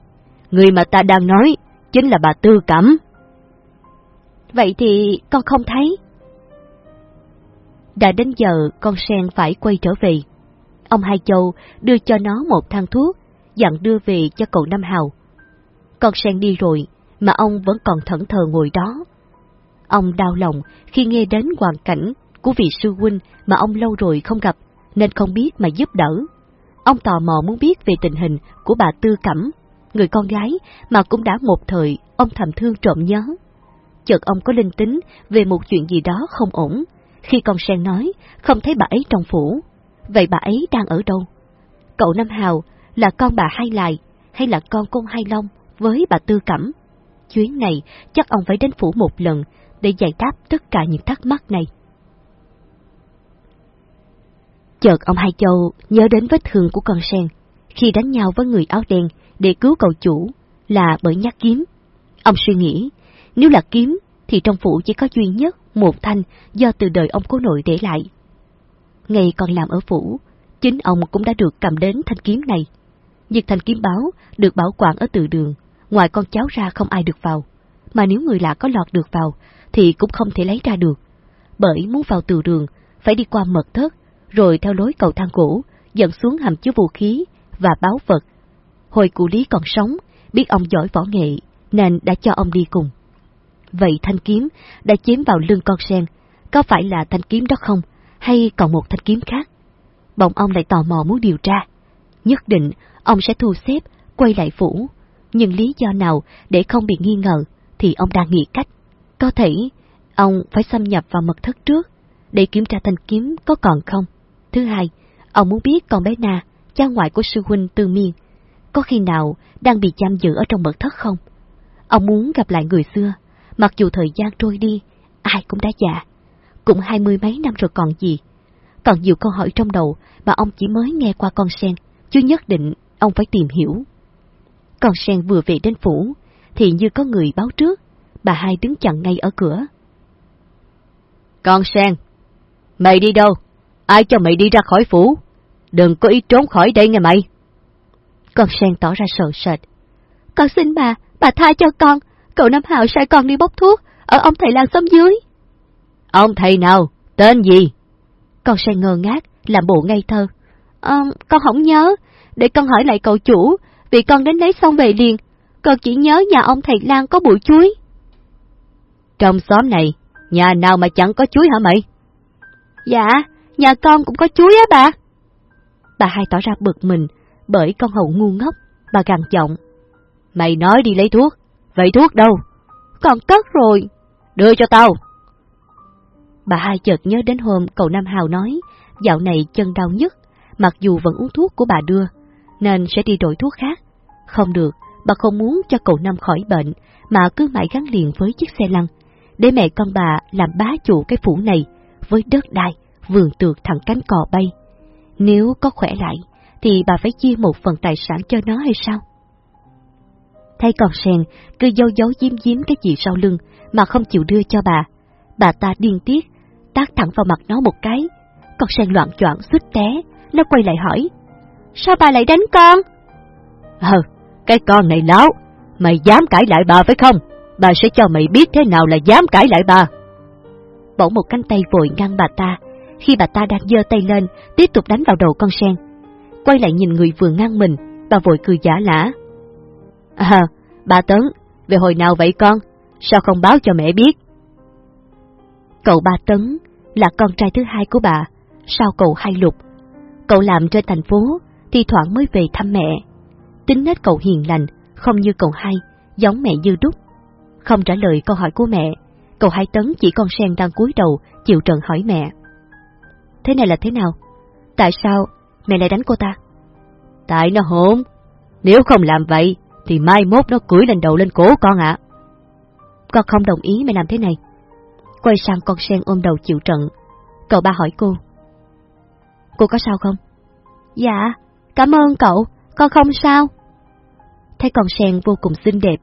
Người mà ta đang nói chính là bà Tư Cẩm. Vậy thì con không thấy. Đã đến giờ con sen phải quay trở về. Ông Hai Châu đưa cho nó một thang thuốc, dặn đưa về cho cậu Năm Hào. Con sen đi rồi, mà ông vẫn còn thẫn thờ ngồi đó. Ông đau lòng khi nghe đến hoàn cảnh của vị sư huynh mà ông lâu rồi không gặp, nên không biết mà giúp đỡ. Ông tò mò muốn biết về tình hình của bà Tư Cẩm, người con gái mà cũng đã một thời ông thầm thương trộm nhớ. Chợt ông có linh tính về một chuyện gì đó không ổn, khi con sen nói không thấy bà ấy trong phủ. Vậy bà ấy đang ở đâu? Cậu Nam Hào là con bà Hai Lại hay là con con Hai Long với bà Tư Cẩm? Chuyến này chắc ông phải đến phủ một lần để giải đáp tất cả những thắc mắc này. Chợt ông Hai Châu nhớ đến vết thương của con sen khi đánh nhau với người áo đen để cứu cậu chủ là bởi nhát kiếm. Ông suy nghĩ, nếu là kiếm thì trong phủ chỉ có duy nhất một thanh do từ đời ông cố nội để lại. Ngày còn làm ở phủ, chính ông cũng đã được cầm đến thanh kiếm này. Nhưng thanh kiếm báo được bảo quản ở từ đường, ngoài con cháu ra không ai được vào. Mà nếu người lạ có lọt được vào, thì cũng không thể lấy ra được. Bởi muốn vào từ đường, phải đi qua mật thất, rồi theo lối cầu thang cũ dẫn xuống hầm chứa vũ khí và báo vật. Hồi cụ lý còn sống, biết ông giỏi võ nghệ, nên đã cho ông đi cùng. Vậy thanh kiếm đã chiếm vào lưng con sen, có phải là thanh kiếm đó không, hay còn một thanh kiếm khác? Bỗng ông lại tò mò muốn điều tra. Nhất định ông sẽ thu xếp, quay lại phủ. Nhưng lý do nào để không bị nghi ngờ thì ông đang nghĩ cách. Có thể ông phải xâm nhập vào mật thất trước để kiểm tra thanh kiếm có còn không. Thứ hai, ông muốn biết con bé Na, cha ngoại của sư huynh Tư Miên, có khi nào đang bị giam giữ ở trong mật thất không? Ông muốn gặp lại người xưa, mặc dù thời gian trôi đi, ai cũng đã già, cũng hai mươi mấy năm rồi còn gì. Còn nhiều câu hỏi trong đầu mà ông chỉ mới nghe qua con sen, chứ nhất định ông phải tìm hiểu. Con sen vừa về đến phủ, thì như có người báo trước, bà hai đứng chặn ngay ở cửa. Con sen, mày đi đâu? Ai cho mày đi ra khỏi phủ? Đừng có ý trốn khỏi đây nghe mày. Con sen tỏ ra sợ sệt. Con xin bà, bà tha cho con. Cậu Nam Hào sai con đi bốc thuốc ở ông thầy làng xóm dưới. Ông thầy nào? Tên gì? Con sen ngơ ngác, làm bộ ngây thơ. À, con không nhớ, để con hỏi lại cậu chủ, vì con đến lấy xong về liền. Con chỉ nhớ nhà ông thầy Lan có bụi chuối. Trong xóm này, nhà nào mà chẳng có chuối hả mày? Dạ, nhà con cũng có chuối á bà. Bà hai tỏ ra bực mình, bởi con hậu ngu ngốc, bà gằn giọng. Mày nói đi lấy thuốc, vậy thuốc đâu? Còn cất rồi. Đưa cho tao, Bà hai chợt nhớ đến hôm cậu Nam Hào nói, dạo này chân đau nhất, mặc dù vẫn uống thuốc của bà đưa, nên sẽ đi đổi thuốc khác. Không được, bà không muốn cho cậu Nam khỏi bệnh, mà cứ mãi gắn liền với chiếc xe lăn, để mẹ con bà làm bá chủ cái phủ này, với đất đai, vườn tược thẳng cánh cò bay. Nếu có khỏe lại, thì bà phải chia một phần tài sản cho nó hay sao? Thay còn sen cứ giấu giấu giếm giếm cái gì sau lưng mà không chịu đưa cho bà. Bà ta điên tiết, tác thẳng vào mặt nó một cái. Con sen loạn choạng suýt té, nó quay lại hỏi. Sao bà lại đánh con? Ờ, cái con này láo, mày dám cãi lại bà phải không? Bà sẽ cho mày biết thế nào là dám cãi lại bà. Bỗng một cánh tay vội ngăn bà ta, khi bà ta đang giơ tay lên, tiếp tục đánh vào đầu con sen. Quay lại nhìn người vừa ngang mình, bà vội cười giả lả. À, bà Tấn, về hồi nào vậy con? Sao không báo cho mẹ biết? Cậu ba Tấn là con trai thứ hai của bà, sau cậu hai lục. Cậu làm trên thành phố, thì thoảng mới về thăm mẹ. Tính nết cậu hiền lành, không như cậu hai, giống mẹ như đúc. Không trả lời câu hỏi của mẹ, cậu hai Tấn chỉ con sen đang cúi đầu, chịu trận hỏi mẹ. Thế này là thế nào? Tại sao mẹ lại đánh cô ta? Tại nó hỗn. Nếu không làm vậy, thì mai mốt nó cưỡi lên đầu lên cổ con ạ. Con không đồng ý mẹ làm thế này. Quay sang con sen ôm đầu chịu trận. Cậu ba hỏi cô. Cô có sao không? Dạ, cảm ơn cậu, con không sao. Thấy con sen vô cùng xinh đẹp,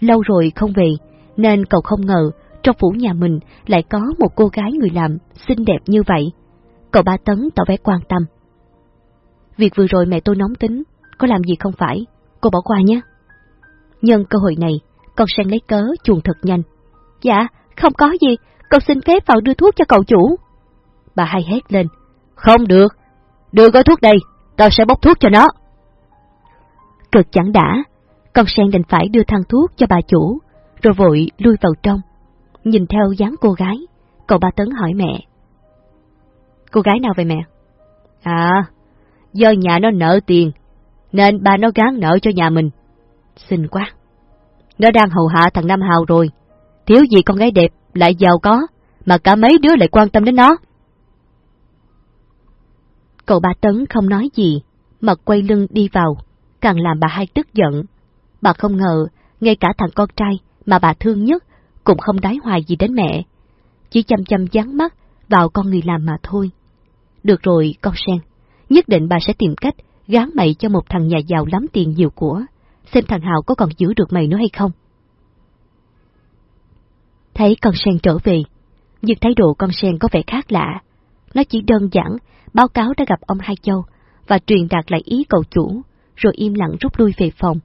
lâu rồi không về, nên cậu không ngờ trong phủ nhà mình lại có một cô gái người làm xinh đẹp như vậy. Cậu ba Tấn tỏ vẻ quan tâm. Việc vừa rồi mẹ tôi nóng tính, có làm gì không phải, cô bỏ qua nhé. Nhân cơ hội này, con sen lấy cớ chuồn thật nhanh. Dạ, không có gì, con xin phép vào đưa thuốc cho cậu chủ. Bà hai hét lên. Không được, đưa gói thuốc đây, tao sẽ bốc thuốc cho nó. Cực chẳng đã, con sen định phải đưa thang thuốc cho bà chủ, rồi vội lui vào trong. Nhìn theo dáng cô gái, cậu ba Tấn hỏi mẹ. Cô gái nào vậy mẹ? À, do nhà nó nợ tiền, nên bà nó gán nợ cho nhà mình. Xinh quá. Nó đang hầu hạ thằng Nam Hào rồi. Thiếu gì con gái đẹp, lại giàu có, mà cả mấy đứa lại quan tâm đến nó. Cậu ba Tấn không nói gì, mà quay lưng đi vào, càng làm bà hai tức giận. Bà không ngờ, ngay cả thằng con trai mà bà thương nhất cũng không đái hoài gì đến mẹ. Chỉ chăm chăm dán mắt vào con người làm mà thôi. Được rồi, con sen, nhất định bà sẽ tìm cách gán mày cho một thằng nhà giàu lắm tiền nhiều của, xem thằng Hào có còn giữ được mày nữa hay không. Thấy con sen trở về, nhưng thái độ con sen có vẻ khác lạ. Nó chỉ đơn giản báo cáo đã gặp ông Hai Châu và truyền đạt lại ý cậu chủ, rồi im lặng rút lui về phòng.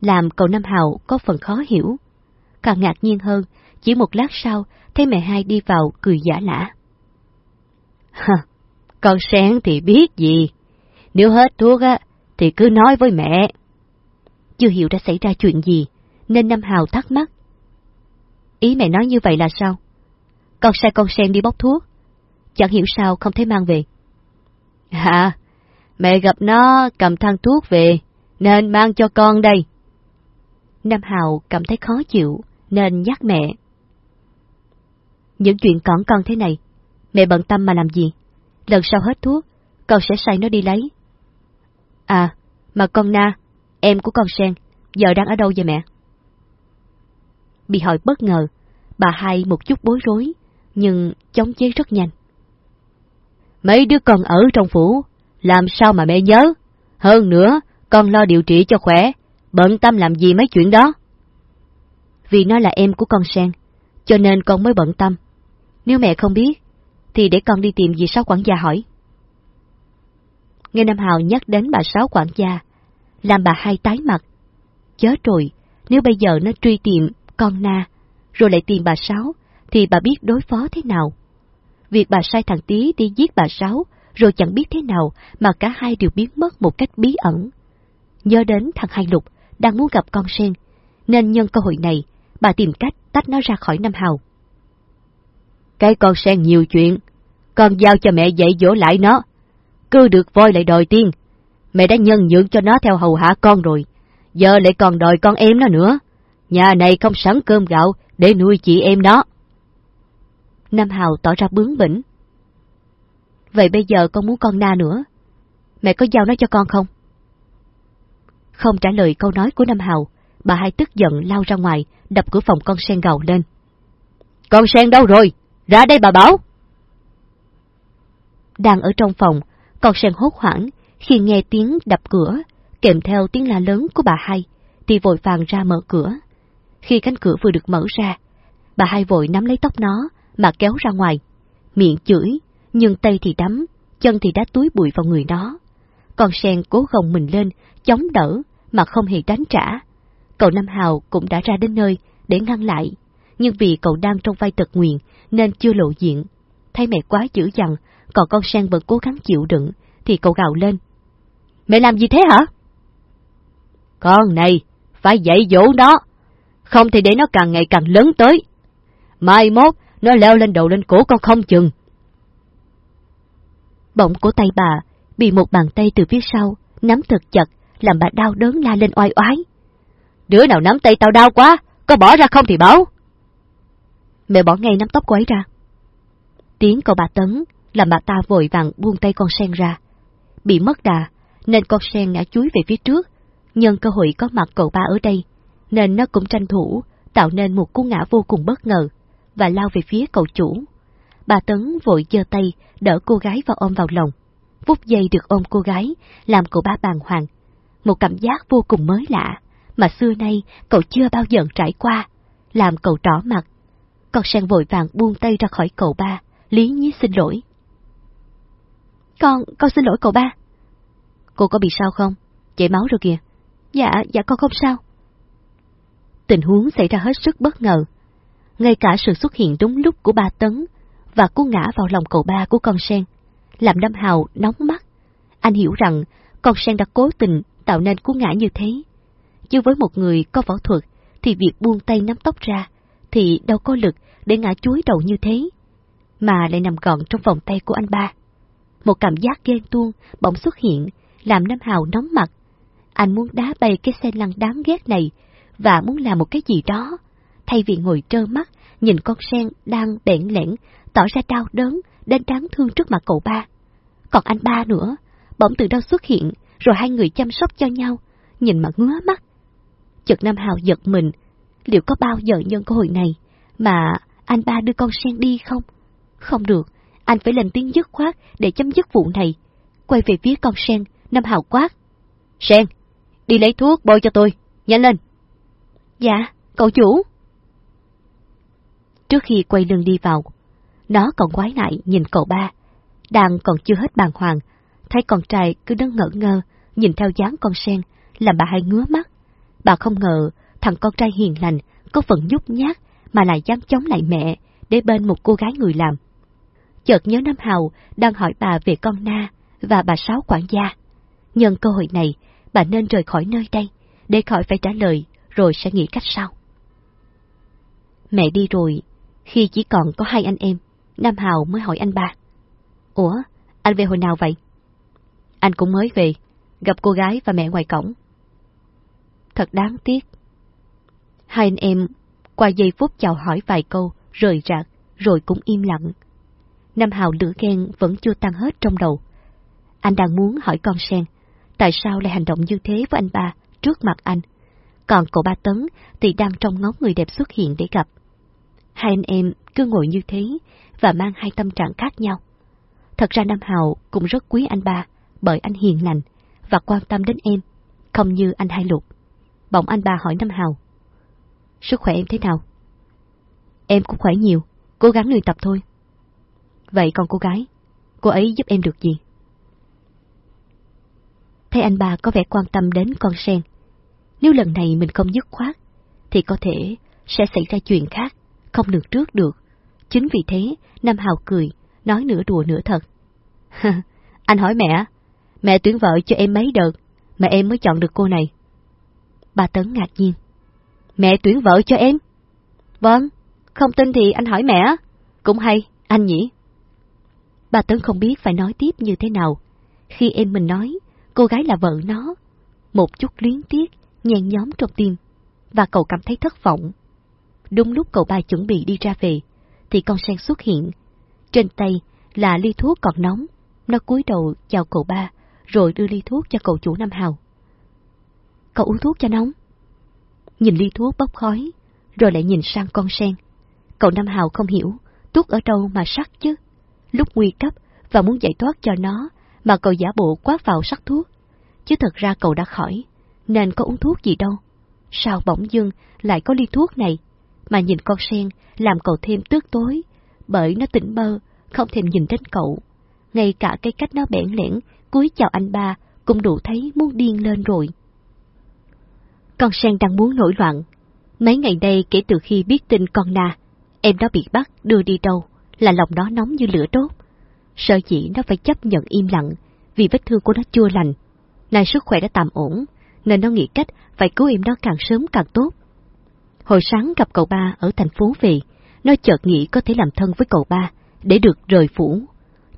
Làm cậu Nam Hào có phần khó hiểu. Càng ngạc nhiên hơn, chỉ một lát sau, thấy mẹ hai đi vào cười giả lả. Hờ, con sen thì biết gì. Nếu hết thuốc á, thì cứ nói với mẹ. Chưa hiểu đã xảy ra chuyện gì, nên Nam Hào thắc mắc. Ý mẹ nói như vậy là sao? Con sai con sen đi bóc thuốc, chẳng hiểu sao không thấy mang về. À, mẹ gặp nó cầm thang thuốc về, nên mang cho con đây. Nam Hào cảm thấy khó chịu, nên nhắc mẹ. Những chuyện cỏn con thế này, mẹ bận tâm mà làm gì? Lần sau hết thuốc, con sẽ sai nó đi lấy. À, mà con Na, em của con Sen, giờ đang ở đâu vậy mẹ? Bị hỏi bất ngờ, bà hai một chút bối rối, nhưng chống chế rất nhanh. Mấy đứa con ở trong phủ, làm sao mà mẹ nhớ? Hơn nữa, con lo điều trị cho khỏe, bận tâm làm gì mấy chuyện đó? Vì nó là em của con Sen, cho nên con mới bận tâm. Nếu mẹ không biết, thì để con đi tìm dì Sáu quản gia hỏi. Nghe Nam Hào nhắc đến bà Sáu quản gia, làm bà hai tái mặt. Chết rồi, nếu bây giờ nó truy tìm con Na, rồi lại tìm bà Sáu, thì bà biết đối phó thế nào? Việc bà sai thằng Tý đi giết bà Sáu, rồi chẳng biết thế nào mà cả hai đều biến mất một cách bí ẩn. Nhớ đến thằng Hai Lục đang muốn gặp con sen, nên nhân cơ hội này, bà tìm cách tách nó ra khỏi Nam Hào. Cái con sen nhiều chuyện, con giao cho mẹ dạy dỗ lại nó. Cứ được voi lại đòi tiên, mẹ đã nhân nhượng cho nó theo hầu hạ con rồi, giờ lại còn đòi con em nó nữa. Nhà này không sẵn cơm gạo để nuôi chị em nó. Nam Hào tỏ ra bướng bỉnh. Vậy bây giờ con muốn con na nữa, mẹ có giao nó cho con không? Không trả lời câu nói của Nam Hào, bà hai tức giận lao ra ngoài, đập cửa phòng con sen gào lên. Con sen đâu rồi? Ra đây bà báo. Đang ở trong phòng, con sen hốt hoảng khi nghe tiếng đập cửa, kèm theo tiếng la lớn của bà hai, thì vội vàng ra mở cửa. Khi cánh cửa vừa được mở ra, bà hai vội nắm lấy tóc nó mà kéo ra ngoài, miệng chửi, nhưng tay thì đắm, chân thì đá túi bụi vào người nó. Con sen cố gồng mình lên, chống đỡ, mà không hề đánh trả. Cậu Nam Hào cũng đã ra đến nơi để ngăn lại, nhưng vì cậu đang trong vai tật nguyện nên chưa lộ diện. Thấy mẹ quá dữ dằn, còn con sen vẫn cố gắng chịu đựng, thì cậu gào lên. Mẹ làm gì thế hả? Con này, phải dạy dỗ nó, không thì để nó càng ngày càng lớn tới. Mai mốt, nó leo lên đầu lên cổ con không chừng. Bỗng cổ tay bà bị một bàn tay từ phía sau nắm thật chặt, làm bà đau đớn la lên oai oái. Đứa nào nắm tay tao đau quá, có bỏ ra không thì báo. Mẹ bỏ ngay nắm tóc cô ấy ra. Tiếng cậu bà Tấn làm bà ta vội vàng buông tay con sen ra. Bị mất đà, nên con sen ngã chuối về phía trước. Nhân cơ hội có mặt cậu ba ở đây, nên nó cũng tranh thủ, tạo nên một cú ngã vô cùng bất ngờ, và lao về phía cậu chủ. Bà Tấn vội giơ tay, đỡ cô gái và ôm vào lòng. Phút giây được ôm cô gái, làm cậu ba bàng hoàng. Một cảm giác vô cùng mới lạ, mà xưa nay cậu chưa bao giờ trải qua, làm cậu trỏ mặt. Con sen vội vàng buông tay ra khỏi cậu ba, lý nhí xin lỗi. Con, con xin lỗi cậu ba. Cô có bị sao không? Chảy máu rồi kìa. Dạ, dạ con không sao. Tình huống xảy ra hết sức bất ngờ. Ngay cả sự xuất hiện đúng lúc của ba tấn và cú ngã vào lòng cậu ba của con sen, làm Lâm Hào nóng mắt. Anh hiểu rằng con sen đã cố tình tạo nên cú ngã như thế. Chứ với một người có võ thuật, thì việc buông tay nắm tóc ra, thì đâu có lực để ngã chuối đầu như thế, mà lại nằm gọn trong vòng tay của anh ba. Một cảm giác ghen tuông bỗng xuất hiện, làm Nam Hào nóng mặt. Anh muốn đá bay cái xe lăn đáng ghét này, và muốn làm một cái gì đó, thay vì ngồi trơ mắt, nhìn con sen đang bẽn lẽn, tỏ ra đau đớn, đến đáng thương trước mặt cậu ba. Còn anh ba nữa, bỗng từ đâu xuất hiện, rồi hai người chăm sóc cho nhau, nhìn mà ngứa mắt. Chợt Nam Hào giật mình, liệu có bao giờ nhân cơ hội này mà anh ba đưa con sen đi không? Không được, anh phải lên tiếng dứt khoát để chấm dứt vụ này. Quay về phía con sen, Nam Hào quát. Sen, đi lấy thuốc bôi cho tôi, nhanh lên. Dạ, cậu chủ. Trước khi quay lưng đi vào, nó còn quái lại nhìn cậu ba, đang còn chưa hết bàng hoàng, thấy con trai cứ đứng ngỡ ngơ, nhìn theo dáng con sen, làm bà hai ngứa mắt. Bà không ngờ thằng con trai hiền lành có phần nhút nhát mà lại dám chống lại mẹ để bên một cô gái người làm. Chợt nhớ Nam Hào đang hỏi bà về con Na và bà Sáu quản gia. Nhân cơ hội này, bà nên rời khỏi nơi đây để khỏi phải trả lời rồi sẽ nghĩ cách sau. Mẹ đi rồi, khi chỉ còn có hai anh em, Nam Hào mới hỏi anh ba. Ủa, anh về hồi nào vậy? Anh cũng mới về, gặp cô gái và mẹ ngoài cổng. Thật đáng tiếc. Hai anh em qua giây phút chào hỏi vài câu, rời rạc, rồi cũng im lặng. Nam Hào lửa ghen vẫn chưa tan hết trong đầu. Anh đang muốn hỏi con sen, tại sao lại hành động như thế với anh ba trước mặt anh, còn cậu ba Tấn thì đang trong ngóng người đẹp xuất hiện để gặp. Hai anh em cứ ngồi như thế và mang hai tâm trạng khác nhau. Thật ra Nam Hào cũng rất quý anh ba bởi anh hiền lành và quan tâm đến em, không như anh hai lục. Bỗng anh ba hỏi Nam Hào. Sức khỏe em thế nào? Em cũng khỏe nhiều, cố gắng luyện tập thôi. Vậy còn cô gái, cô ấy giúp em được gì? Thấy anh bà có vẻ quan tâm đến con sen. Nếu lần này mình không dứt khoát, thì có thể sẽ xảy ra chuyện khác, không được trước được. Chính vì thế, Nam Hào cười, nói nửa đùa nửa thật. anh hỏi mẹ, mẹ tuyển vợ cho em mấy đợt, mà em mới chọn được cô này. Bà Tấn ngạc nhiên. Mẹ tuyển vợ cho em? Vâng, không tin thì anh hỏi mẹ. Cũng hay, anh nhỉ? Bà Tấn không biết phải nói tiếp như thế nào. Khi em mình nói, cô gái là vợ nó. Một chút luyến tiếc, nhen nhóm trong tim, và cậu cảm thấy thất vọng. Đúng lúc cậu ba chuẩn bị đi ra về, thì con sen xuất hiện. Trên tay là ly thuốc còn nóng. Nó cúi đầu chào cậu ba, rồi đưa ly thuốc cho cậu chủ Nam Hào. Cậu uống thuốc cho nóng. Nhìn ly thuốc bốc khói, rồi lại nhìn sang con sen. Cậu Nam Hào không hiểu, thuốc ở đâu mà sắc chứ. Lúc nguy cấp và muốn giải thoát cho nó, mà cậu giả bộ quát vào sắc thuốc. Chứ thật ra cậu đã khỏi, nên có uống thuốc gì đâu. Sao bỗng dưng lại có ly thuốc này? Mà nhìn con sen làm cậu thêm tước tối, bởi nó tỉnh mơ không thèm nhìn đến cậu. Ngay cả cái cách nó bẽn lẽn, cúi chào anh ba, cũng đủ thấy muốn điên lên rồi. Con sen đang muốn nổi loạn. Mấy ngày đây kể từ khi biết tin con na, em đó bị bắt đưa đi đâu, là lòng đó nóng như lửa đốt. Sợ dĩ nó phải chấp nhận im lặng, vì vết thương của nó chưa lành. Nay sức khỏe đã tạm ổn, nên nó nghĩ cách phải cứu em đó càng sớm càng tốt. Hồi sáng gặp cậu ba ở thành phố về, nó chợt nghĩ có thể làm thân với cậu ba, để được rời phủ.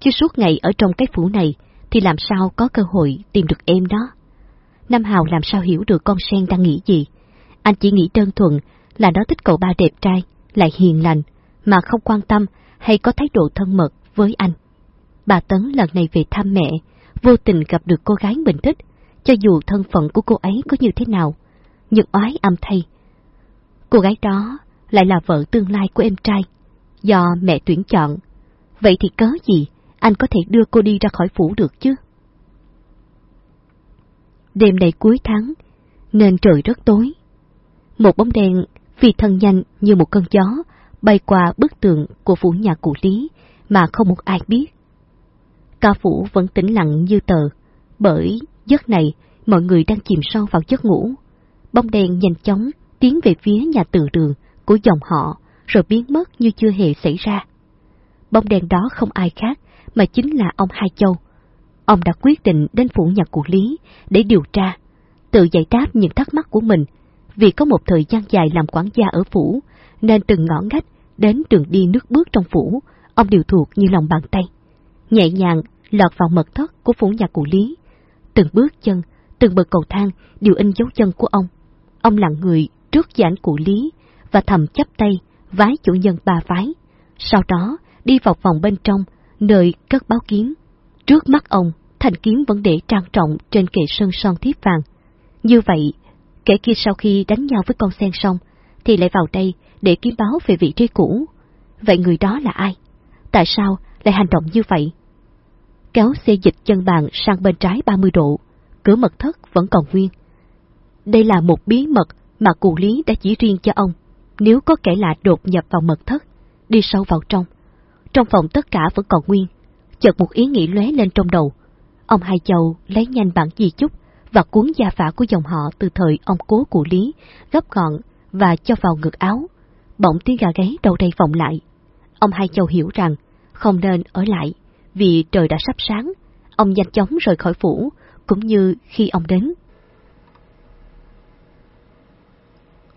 Chứ suốt ngày ở trong cái phủ này, thì làm sao có cơ hội tìm được em đó. Nam Hào làm sao hiểu được con sen đang nghĩ gì. Anh chỉ nghĩ đơn thuần là nó thích cậu ba đẹp trai, lại hiền lành, mà không quan tâm hay có thái độ thân mật với anh. Bà Tấn lần này về thăm mẹ, vô tình gặp được cô gái mình thích, cho dù thân phận của cô ấy có như thế nào, nhưng oái âm thay. Cô gái đó lại là vợ tương lai của em trai, do mẹ tuyển chọn. Vậy thì cớ gì anh có thể đưa cô đi ra khỏi phủ được chứ? Đêm này cuối tháng, nên trời rất tối. Một bóng đèn phi thân nhanh như một cơn gió bay qua bức tường của phủ nhà cụ Lý mà không một ai biết. Ca phủ vẫn tĩnh lặng như tờ, bởi giấc này mọi người đang chìm sâu vào giấc ngủ. Bóng đèn nhanh chóng tiến về phía nhà từ đường của dòng họ rồi biến mất như chưa hề xảy ra. Bóng đèn đó không ai khác mà chính là ông Hai Châu. Ông đã quyết định đến phủ nhà cụ Lý để điều tra, tự giải đáp những thắc mắc của mình vì có một thời gian dài làm quản gia ở phủ nên từng ngõ ngách đến đường đi nước bước trong phủ, ông đều thuộc như lòng bàn tay. Nhẹ nhàng lọt vào mật thất của phủ nhà cụ Lý. Từng bước chân, từng bậc cầu thang đều in dấu chân của ông. Ông lặng người trước giảng cụ Lý và thầm chấp tay vái chủ nhân ba vái. Sau đó đi vào phòng bên trong, nơi cất báo kiếm. Trước mắt ông, thanh kiếm vẫn để trang trọng trên kệ sơn son thiếp vàng. Như vậy, kẻ kia sau khi đánh nhau với con sen xong, thì lại vào đây để kiếm báo về vị trí cũ. Vậy người đó là ai? Tại sao lại hành động như vậy? Kéo xe dịch chân bàn sang bên trái 30 độ, cửa mật thất vẫn còn nguyên. Đây là một bí mật mà cụ lý đã chỉ riêng cho ông. Nếu có kẻ lạ đột nhập vào mật thất, đi sâu vào trong, trong phòng tất cả vẫn còn nguyên, chợt một ý nghĩ lóe lên trong đầu. Ông Hai Châu lấy nhanh bản di chúc và cuốn gia phả của dòng họ từ thời ông cố cụ lý, gấp gọn và cho vào ngực áo. Bỗng tiếng gà gáy đầu đây vọng lại. Ông Hai Châu hiểu rằng không nên ở lại, vì trời đã sắp sáng. Ông nhanh chóng rời khỏi phủ, cũng như khi ông đến.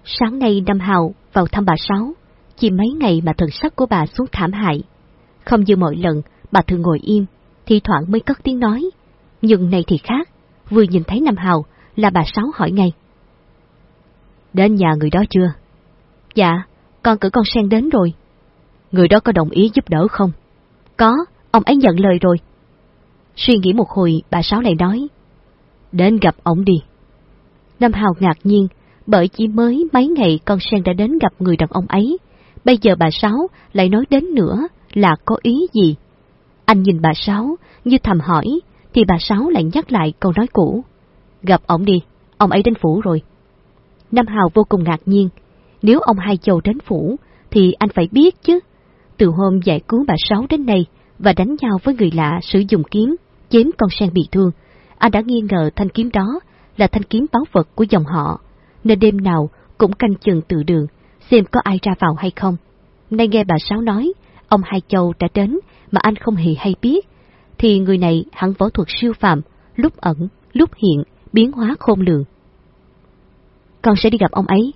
Sáng nay Năm Hào vào thăm bà Sáu, chỉ mấy ngày mà thần sắc của bà xuống thảm hại. Không như mọi lần, bà thường ngồi im, thi thoảng mới cất tiếng nói. Nhưng này thì khác, vừa nhìn thấy Nam Hào là bà Sáu hỏi ngay. Đến nhà người đó chưa? Dạ, con cử con sen đến rồi. Người đó có đồng ý giúp đỡ không? Có, ông ấy nhận lời rồi. Suy nghĩ một hồi, bà Sáu lại nói. Đến gặp ông đi. Nam Hào ngạc nhiên, bởi chỉ mới mấy ngày con sen đã đến gặp người đàn ông ấy. Bây giờ bà Sáu lại nói đến nữa là có ý gì? Anh nhìn bà Sáu, như thầm hỏi, thì bà Sáu lại nhắc lại câu nói cũ. Gặp ông đi, ông ấy đến phủ rồi. Nam Hào vô cùng ngạc nhiên, nếu ông Hai Châu đến phủ, thì anh phải biết chứ. Từ hôm giải cứu bà Sáu đến nay và đánh nhau với người lạ sử dụng kiếm, chém con sen bị thương, anh đã nghi ngờ thanh kiếm đó là thanh kiếm báu vật của dòng họ, nên đêm nào cũng canh chừng từ đường, xem có ai ra vào hay không. Nay nghe bà Sáu nói, ông Hai Châu đã đến mà anh không hề hay biết, thì người này hẳn võ thuật siêu phàm, lúc ẩn, lúc hiện, biến hóa khôn lường. Con sẽ đi gặp ông ấy.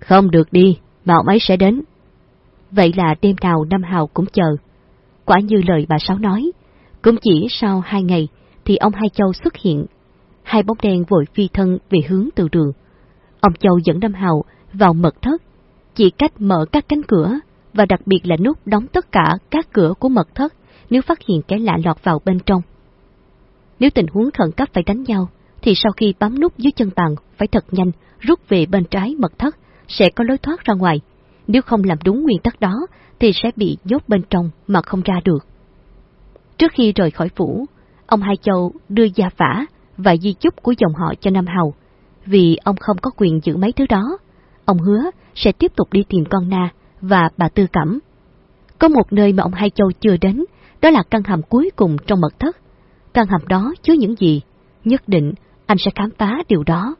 Không được đi, mà ông ấy sẽ đến. Vậy là đêm nào Nam Hào cũng chờ. Quả như lời bà Sáu nói, cũng chỉ sau hai ngày thì ông Hai Châu xuất hiện. Hai bóng đen vội phi thân về hướng từ đường. Ông Châu dẫn Nam Hào vào mật thất, chỉ cách mở các cánh cửa, và đặc biệt là nút đóng tất cả các cửa của mật thất nếu phát hiện kẻ lạ lọt vào bên trong. Nếu tình huống khẩn cấp phải đánh nhau, thì sau khi bấm nút dưới chân bàn phải thật nhanh rút về bên trái mật thất sẽ có lối thoát ra ngoài. Nếu không làm đúng nguyên tắc đó thì sẽ bị nhốt bên trong mà không ra được. Trước khi rời khỏi phủ, ông Hai Châu đưa gia phả và di chúc của dòng họ cho Nam Hầu, vì ông không có quyền giữ mấy thứ đó. Ông hứa sẽ tiếp tục đi tìm con Na và bà Tư Cẩm. Có một nơi mà ông Hai Châu chưa đến, đó là căn hầm cuối cùng trong mật thất. Căn hầm đó chứa những gì? Nhất định anh sẽ khám phá điều đó.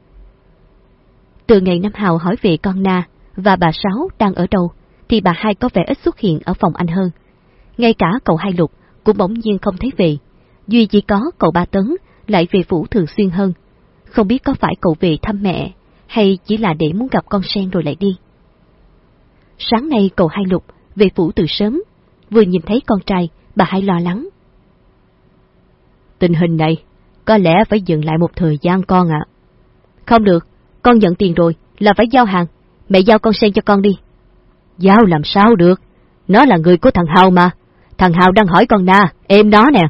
Từ ngày Nam Hào hỏi về con Na và bà Sáu đang ở đâu, thì bà hai có vẻ ít xuất hiện ở phòng anh hơn. Ngay cả cậu hai lục cũng bỗng nhiên không thấy về. Duy chỉ có cậu ba tấn lại về phủ thường xuyên hơn. Không biết có phải cậu về thăm mẹ hay chỉ là để muốn gặp con sen rồi lại đi. Sáng nay cậu hai lục về phủ từ sớm, vừa nhìn thấy con trai, bà hai lo lắng. Tình hình này, có lẽ phải dừng lại một thời gian con ạ. Không được, con nhận tiền rồi, là phải giao hàng, mẹ giao con sen cho con đi. Giao làm sao được, nó là người của thằng Hào mà, thằng Hào đang hỏi con Na, em nó nè.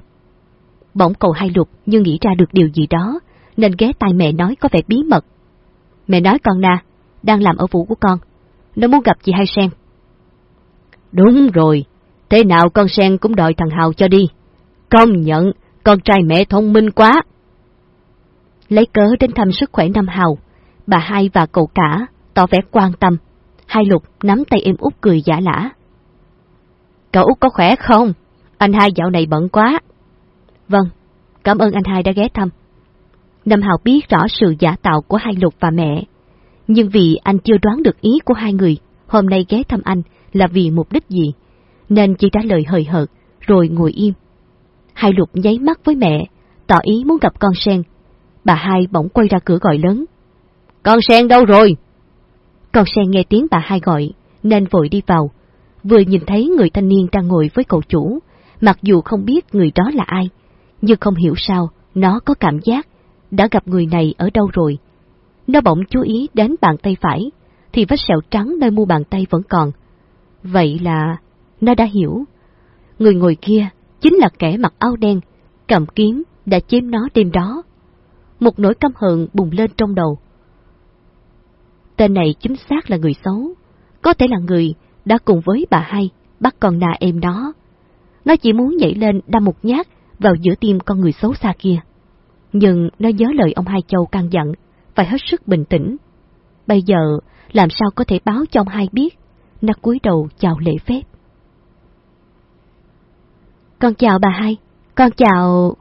Bỗng cậu hai lục như nghĩ ra được điều gì đó, nên ghé tai mẹ nói có vẻ bí mật. Mẹ nói con Na, đang làm ở phủ của con, nó muốn gặp chị hai sen. Đúng rồi, thế nào con sen cũng đòi thằng Hào cho đi. Công nhận, con trai mẹ thông minh quá. Lấy cớ đến thăm sức khỏe năm Hào, bà hai và cậu cả tỏ vẻ quan tâm. Hai lục nắm tay em út cười giả lả. Cậu út có khỏe không? Anh hai dạo này bận quá. Vâng, cảm ơn anh hai đã ghé thăm. Năm Hào biết rõ sự giả tạo của hai lục và mẹ, nhưng vì anh chưa đoán được ý của hai người, hôm nay ghé thăm anh là vì mục đích gì, nên chỉ trả lời hời hợt, rồi ngồi im. Hai lục nháy mắt với mẹ, tỏ ý muốn gặp con sen. Bà hai bỗng quay ra cửa gọi lớn. Con sen đâu rồi? Con sen nghe tiếng bà hai gọi, nên vội đi vào. Vừa nhìn thấy người thanh niên đang ngồi với cậu chủ, mặc dù không biết người đó là ai, nhưng không hiểu sao nó có cảm giác đã gặp người này ở đâu rồi. Nó bỗng chú ý đến bàn tay phải, thì vết sẹo trắng nơi mu bàn tay vẫn còn. Vậy là nó đã hiểu. Người ngồi kia chính là kẻ mặc áo đen, cầm kiếm đã chém nó đêm đó. Một nỗi căm hận bùng lên trong đầu. Tên này chính xác là người xấu, có thể là người đã cùng với bà hai bắt con nà em đó. Nó chỉ muốn nhảy lên đâm một nhát vào giữa tim con người xấu xa kia. Nhưng nó nhớ lời ông Hai Châu căn dặn, phải hết sức bình tĩnh. Bây giờ, làm sao có thể báo cho ông Hai biết? Nó cúi đầu chào lễ phép. Con chào bà hai, con chào...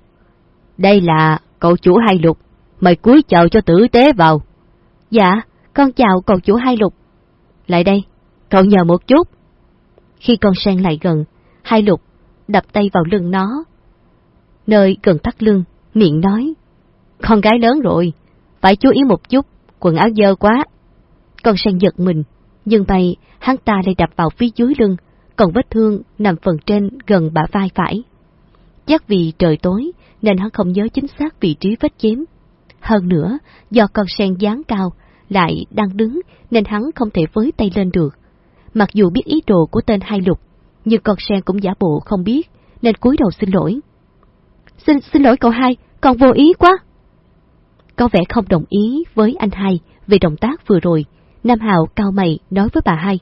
Đây là cậu chủ hai lục, mời cúi chào cho tử tế vào. Dạ, con chào cậu chủ hai lục. Lại đây, cậu nhờ một chút. Khi con sen lại gần, hai lục đập tay vào lưng nó. Nơi gần thắt lưng, miệng nói. Con gái lớn rồi, phải chú ý một chút, quần áo dơ quá. Con sen giật mình, nhưng tay hắn ta lại đập vào phía dưới lưng, còn vết thương nằm phần trên gần bả vai phải. Chắc vì trời tối nên hắn không nhớ chính xác vị trí vết chém. Hơn nữa, do con sen dáng cao lại đang đứng nên hắn không thể với tay lên được. Mặc dù biết ý đồ của tên hai lục, nhưng con sen cũng giả bộ không biết nên cúi đầu xin lỗi. Xin xin lỗi cậu hai, con vô ý quá. Có vẻ không đồng ý với anh hai về động tác vừa rồi, Nam Hào cao mày nói với bà hai.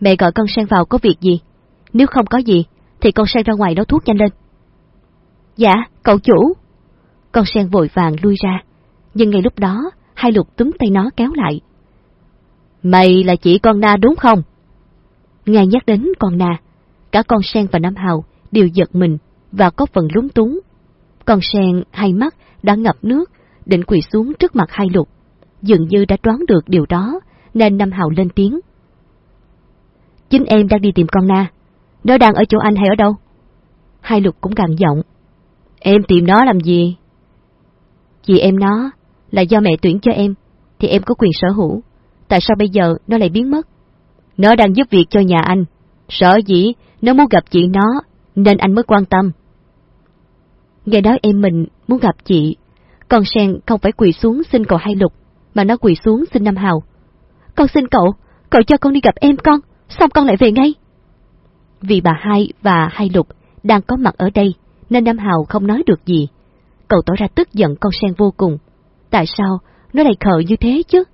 Mẹ gọi con Sang vào có việc gì? Nếu không có gì, thì con Sang ra ngoài nấu thuốc nhanh lên. Dạ, cậu chủ. Con Sen vội vàng lui ra, nhưng ngay lúc đó, hai lục túm tay nó kéo lại. Mày là chị con Na đúng không? Nghe nhắc đến con Na, cả con Sen và Nam Hào đều giật mình và có phần lúng túng. Con Sen hai mắt đã ngập nước, định quỳ xuống trước mặt hai lục. Dường như đã đoán được điều đó, nên Nam Hào lên tiếng. Chính em đang đi tìm con Na. Nó đang ở chỗ anh hay ở đâu? Hai lục cũng gằn giọng. Em tìm nó làm gì? Chị em nó là do mẹ tuyển cho em, thì em có quyền sở hữu. Tại sao bây giờ nó lại biến mất? Nó đang giúp việc cho nhà anh. Sợ dĩ nó muốn gặp chị nó, nên anh mới quan tâm. Nghe nói em mình muốn gặp chị, con sen không phải quỳ xuống xin cậu hai lục, mà nó quỳ xuống xin Nam Hào. Con xin cậu, cậu cho con đi gặp em con, Xong con lại về ngay. Vì bà hai và hai lục đang có mặt ở đây, nên Nam Hào không nói được gì. Cậu tỏ ra tức giận con sen vô cùng. Tại sao nó lại khờ như thế chứ?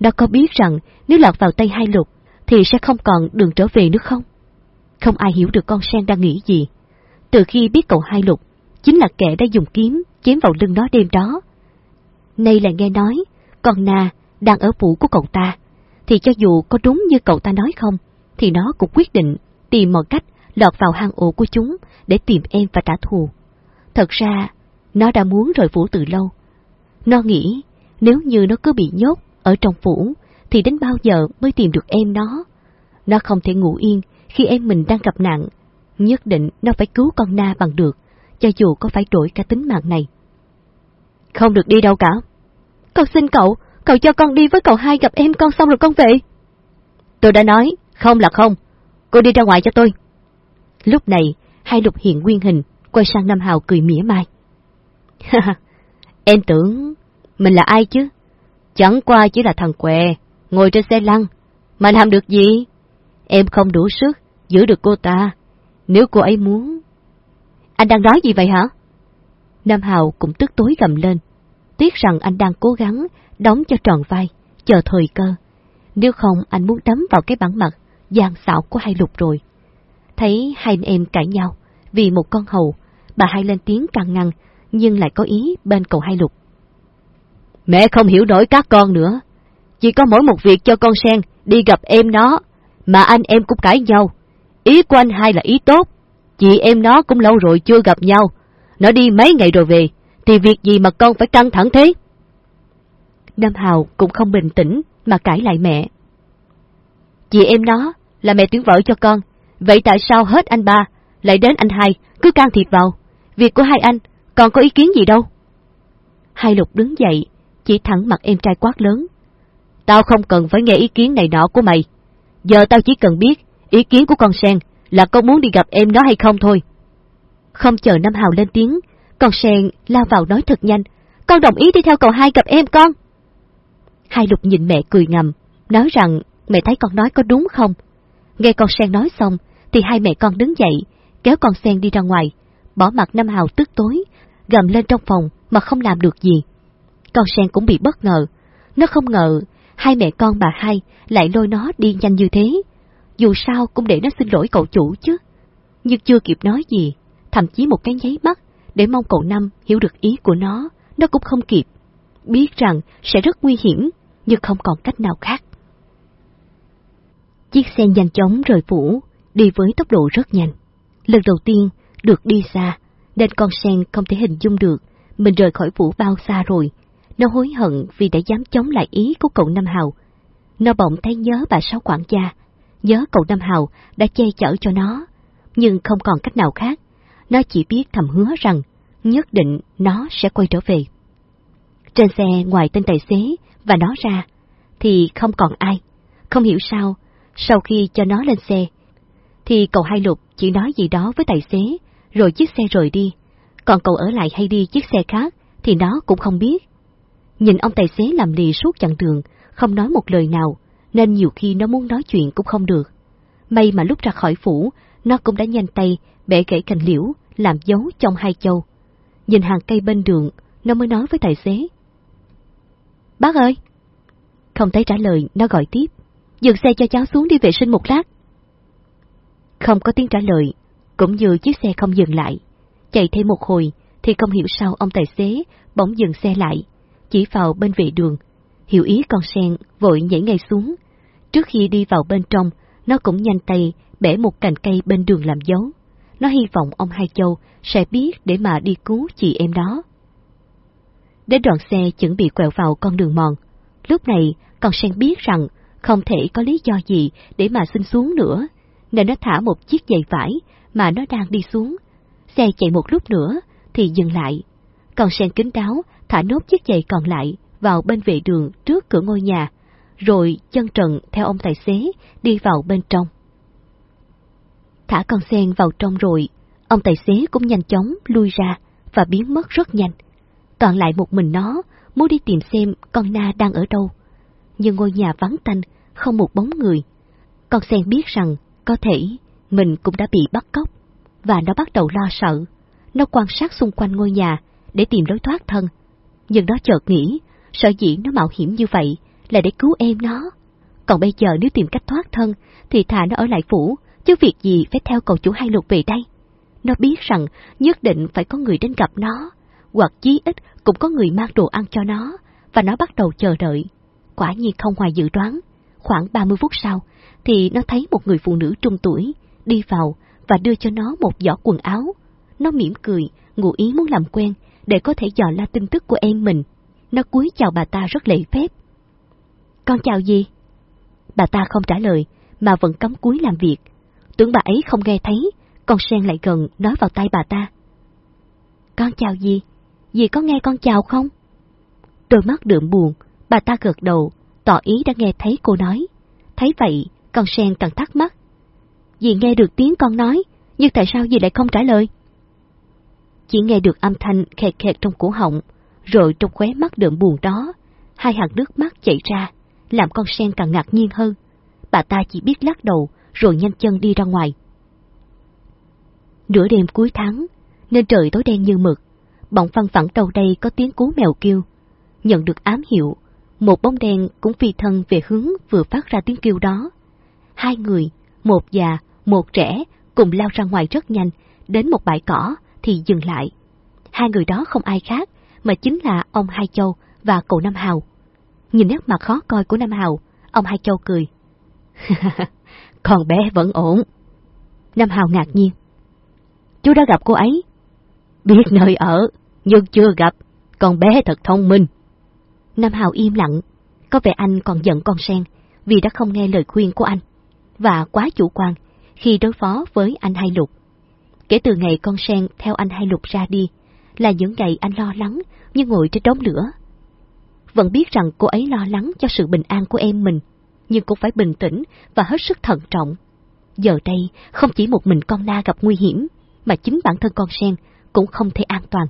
Nó có biết rằng nếu lọt vào tay hai lục, thì sẽ không còn đường trở về nữa không? Không ai hiểu được con sen đang nghĩ gì. Từ khi biết cậu hai lục, chính là kẻ đã dùng kiếm chém vào lưng nó đêm đó. Nay là nghe nói, con Na đang ở phủ của cậu ta, thì cho dù có đúng như cậu ta nói không, thì nó cũng quyết định tìm mọi cách lọt vào hang ổ của chúng để tìm em và trả thù. Thật ra, nó đã muốn rời phủ từ lâu. Nó nghĩ nếu như nó cứ bị nhốt ở trong phủ, thì đến bao giờ mới tìm được em nó? Nó không thể ngủ yên khi em mình đang gặp nạn. Nhất định nó phải cứu con Na bằng được, cho dù có phải đổi cả tính mạng này. Không được đi đâu cả. Con xin cậu, cậu cho con đi với cậu hai gặp em con xong rồi con về. Tôi đã nói, không là không. Cô đi ra ngoài cho tôi. Lúc này, hai lục hiện nguyên hình, quay sang Nam Hào cười mỉa mai. em tưởng mình là ai chứ? Chẳng qua chỉ là thằng què, ngồi trên xe lăn. Mà làm được gì? Em không đủ sức giữ được cô ta. Nếu cô ấy muốn... Anh đang nói gì vậy hả? Nam Hào cũng tức tối gầm lên. Tiếc rằng anh đang cố gắng đóng cho tròn vai, chờ thời cơ. Nếu không anh muốn đấm vào cái bản mặt gian xảo của hai lục rồi. Thấy hai anh em cãi nhau vì một con hầu, bà hai lên tiếng can ngăn nhưng lại có ý bên cầu hai lục. Mẹ không hiểu nổi các con nữa. Chỉ có mỗi một việc cho con sen đi gặp em nó, mà anh em cũng cãi nhau. Ý của anh hai là ý tốt, chị em nó cũng lâu rồi chưa gặp nhau. Nó đi mấy ngày rồi về, thì việc gì mà con phải căng thẳng thế? Nam Hào cũng không bình tĩnh mà cãi lại mẹ. Chị em nó là mẹ tuyển vợ cho con, vậy tại sao hết anh ba lại đến anh hai cứ can thiệp vào? Việc của hai anh còn có ý kiến gì đâu? Hai lục đứng dậy, chỉ thẳng mặt em trai quát lớn. Tao không cần phải nghe ý kiến này nọ của mày. Giờ tao chỉ cần biết ý kiến của con Sen là con muốn đi gặp em nó hay không thôi. Không chờ Nam Hào lên tiếng, con Sen lao vào nói thật nhanh. Con đồng ý đi theo cậu hai gặp em con. Hai lục nhìn mẹ cười ngầm, nói rằng mẹ thấy con nói có đúng không? Nghe con Sen nói xong, thì hai mẹ con đứng dậy, kéo con Sen đi ra ngoài, bỏ mặt Nam Hào tức tối, gầm lên trong phòng mà không làm được gì. Con Sen cũng bị bất ngờ, nó không ngờ hai mẹ con bà hai lại lôi nó đi nhanh như thế. Dù sao cũng để nó xin lỗi cậu chủ chứ. Nhưng chưa kịp nói gì, thậm chí một cái giấy mắt để mong cậu Năm hiểu được ý của nó, nó cũng không kịp. Biết rằng sẽ rất nguy hiểm, nhưng không còn cách nào khác. Chiếc xe nhanh chóng rời phủ, đi với tốc độ rất nhanh. Lần đầu tiên được đi xa, nên con sen không thể hình dung được mình rời khỏi phủ bao xa rồi. Nó hối hận vì đã dám chống lại ý của cậu Nam Hào. Nó bỗng thấy nhớ bà Sáu quản gia, nhớ cậu Nam Hào đã che chở cho nó, nhưng không còn cách nào khác. Nó chỉ biết thầm hứa rằng nhất định nó sẽ quay trở về. Trên xe ngoài tên tài xế và nó ra, thì không còn ai. Không hiểu sao, sau khi cho nó lên xe, thì cậu hai lục chỉ nói gì đó với tài xế, rồi chiếc xe rời đi. Còn cậu ở lại hay đi chiếc xe khác, thì nó cũng không biết. Nhìn ông tài xế làm lì suốt chặng đường, không nói một lời nào, nên nhiều khi nó muốn nói chuyện cũng không được. May mà lúc ra khỏi phủ, nó cũng đã nhanh tay bẻ gãy cành liễu, làm dấu trong hai châu. Nhìn hàng cây bên đường, nó mới nói với tài xế. Bác ơi! Không thấy trả lời, nó gọi tiếp. Dừng xe cho cháu xuống đi vệ sinh một lát. Không có tiếng trả lời, cũng như chiếc xe không dừng lại. Chạy thêm một hồi, thì không hiểu sao ông tài xế bỗng dừng xe lại, chỉ vào bên vệ đường. Hiểu ý con sen vội nhảy ngay xuống. Trước khi đi vào bên trong, nó cũng nhanh tay bẻ một cành cây bên đường làm dấu. Nó hy vọng ông Hai Châu sẽ biết để mà đi cứu chị em đó. Đến đoạn xe chuẩn bị quẹo vào con đường mòn. Lúc này, con sen biết rằng không thể có lý do gì để mà xin xuống nữa, nên nó thả một chiếc giày vải mà nó đang đi xuống. Xe chạy một lúc nữa thì dừng lại. Con sen kính đáo thả nốt chiếc giày còn lại vào bên vệ đường trước cửa ngôi nhà, rồi chân trần theo ông tài xế đi vào bên trong. Thả con sen vào trong rồi, ông tài xế cũng nhanh chóng lui ra và biến mất rất nhanh. Còn lại một mình nó, muốn đi tìm xem con Na đang ở đâu. Nhưng ngôi nhà vắng tanh, không một bóng người. Con sen biết rằng có thể mình cũng đã bị bắt cóc, và nó bắt đầu lo sợ. Nó quan sát xung quanh ngôi nhà để tìm lối thoát thân. Nhưng nó chợt nghĩ, sợ dĩ nó mạo hiểm như vậy là để cứu em nó. Còn bây giờ nếu tìm cách thoát thân thì thà nó ở lại phủ, chứ việc gì phải theo cầu chủ hai lục về đây. Nó biết rằng nhất định phải có người đến gặp nó, hoặc chí ít cũng có người mang đồ ăn cho nó, và nó bắt đầu chờ đợi. Quả nhiên không ngoài dự đoán, khoảng 30 phút sau, thì nó thấy một người phụ nữ trung tuổi đi vào và đưa cho nó một giỏ quần áo. Nó mỉm cười, ngụ ý muốn làm quen để có thể dò la tin tức của em mình. Nó cúi chào bà ta rất lễ phép. Con chào gì? Bà ta không trả lời, mà vẫn cắm cúi làm việc. Tưởng bà ấy không nghe thấy, con sen lại gần nói vào tay bà ta. Con chào gì? Dì có nghe con chào không? Đôi mắt đượm buồn, bà ta gật đầu, tỏ ý đã nghe thấy cô nói. Thấy vậy, con sen càng thắc mắc. Dì nghe được tiếng con nói, nhưng tại sao dì lại không trả lời? Chỉ nghe được âm thanh khẹt khẹt trong cổ họng, rồi trong khóe mắt đượm buồn đó, hai hạt nước mắt chảy ra, làm con sen càng ngạc nhiên hơn. Bà ta chỉ biết lắc đầu, rồi nhanh chân đi ra ngoài. Nửa đêm cuối tháng, nên trời tối đen như mực, bỗng phăng phẳng đầu đây có tiếng cú mèo kêu. Nhận được ám hiệu, một bóng đen cũng phi thân về hướng vừa phát ra tiếng kêu đó. Hai người, một già, một trẻ, cùng lao ra ngoài rất nhanh, đến một bãi cỏ thì dừng lại. Hai người đó không ai khác, mà chính là ông Hai Châu và cậu Nam Hào. Nhìn nét mặt khó coi của Nam Hào, ông Hai Châu cười. còn bé vẫn ổn. Nam Hào ngạc nhiên. Chú đã gặp cô ấy. Biết nơi ở, nhưng chưa gặp, con bé thật thông minh. Nam Hào im lặng, có vẻ anh còn giận con sen vì đã không nghe lời khuyên của anh, và quá chủ quan khi đối phó với anh Hai Lục. Kể từ ngày con sen theo anh Hai Lục ra đi, là những ngày anh lo lắng như ngồi trên đống lửa. Vẫn biết rằng cô ấy lo lắng cho sự bình an của em mình, nhưng cũng phải bình tĩnh và hết sức thận trọng. Giờ đây, không chỉ một mình con Na gặp nguy hiểm, mà chính bản thân con sen cũng không thể an toàn.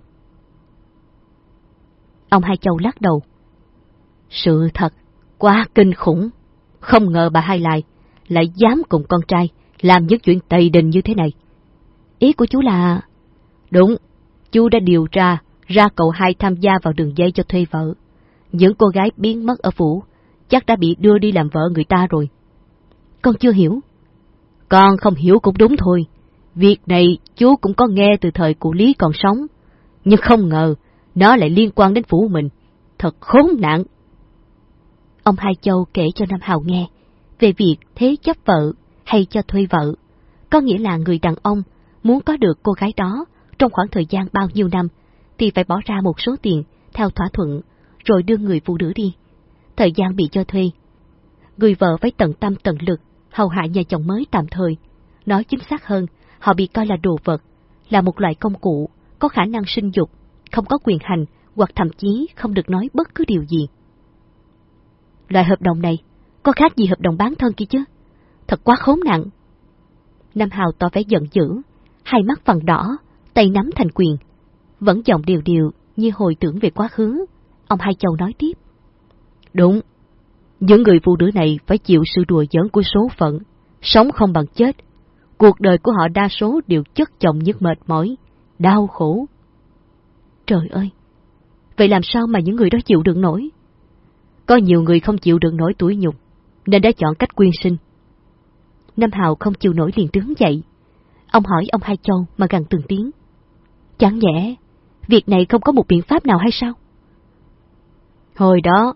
Ông Hai Châu lắc đầu. Sự thật, quá kinh khủng. Không ngờ bà Hai Lại lại dám cùng con trai làm những chuyện tày đình như thế này. Ý của chú là... Đúng, chú đã điều tra, ra cậu hai tham gia vào đường dây cho thuê vợ. Những cô gái biến mất ở phủ, chắc đã bị đưa đi làm vợ người ta rồi. Con chưa hiểu. Con không hiểu cũng đúng thôi. Việc này, chú cũng có nghe từ thời cụ Lý còn sống. Nhưng không ngờ, nó lại liên quan đến phủ mình. Thật khốn nạn. Ông Hai Châu kể cho Nam Hào nghe, về việc thế chấp vợ hay cho thuê vợ. Có nghĩa là người đàn ông muốn có được cô gái đó trong khoảng thời gian bao nhiêu năm thì phải bỏ ra một số tiền theo thỏa thuận rồi đưa người phụ nữ đi. Thời gian bị cho thuê. Người vợ phải tận tâm tận lực hầu hạ nhà chồng mới tạm thời. Nói chính xác hơn, họ bị coi là đồ vật, là một loại công cụ, có khả năng sinh dục, không có quyền hành hoặc thậm chí không được nói bất cứ điều gì. Loại hợp đồng này có khác gì hợp đồng bán thân kia chứ? Thật quá khốn nạn. Nam Hào tỏ vẻ giận dữ, hai mắt phần đỏ, tay nắm thành quyền. Vẫn giọng điều điều như hồi tưởng về quá khứ. Ông Hai Châu nói tiếp. Đúng, những người phụ nữ này phải chịu sự đùa giỡn của số phận, sống không bằng chết. Cuộc đời của họ đa số đều chất chồng những mệt mỏi, đau khổ. Trời ơi! Vậy làm sao mà những người đó chịu đựng nổi? Có nhiều người không chịu đựng nổi tuổi nhục, nên đã chọn cách quyên sinh. Nam Hào không chịu nổi liền đứng dậy. Ông hỏi ông Hai Châu mà gần từng tiếng. Chẳng nhẽ, việc này không có một biện pháp nào hay sao? Hồi đó,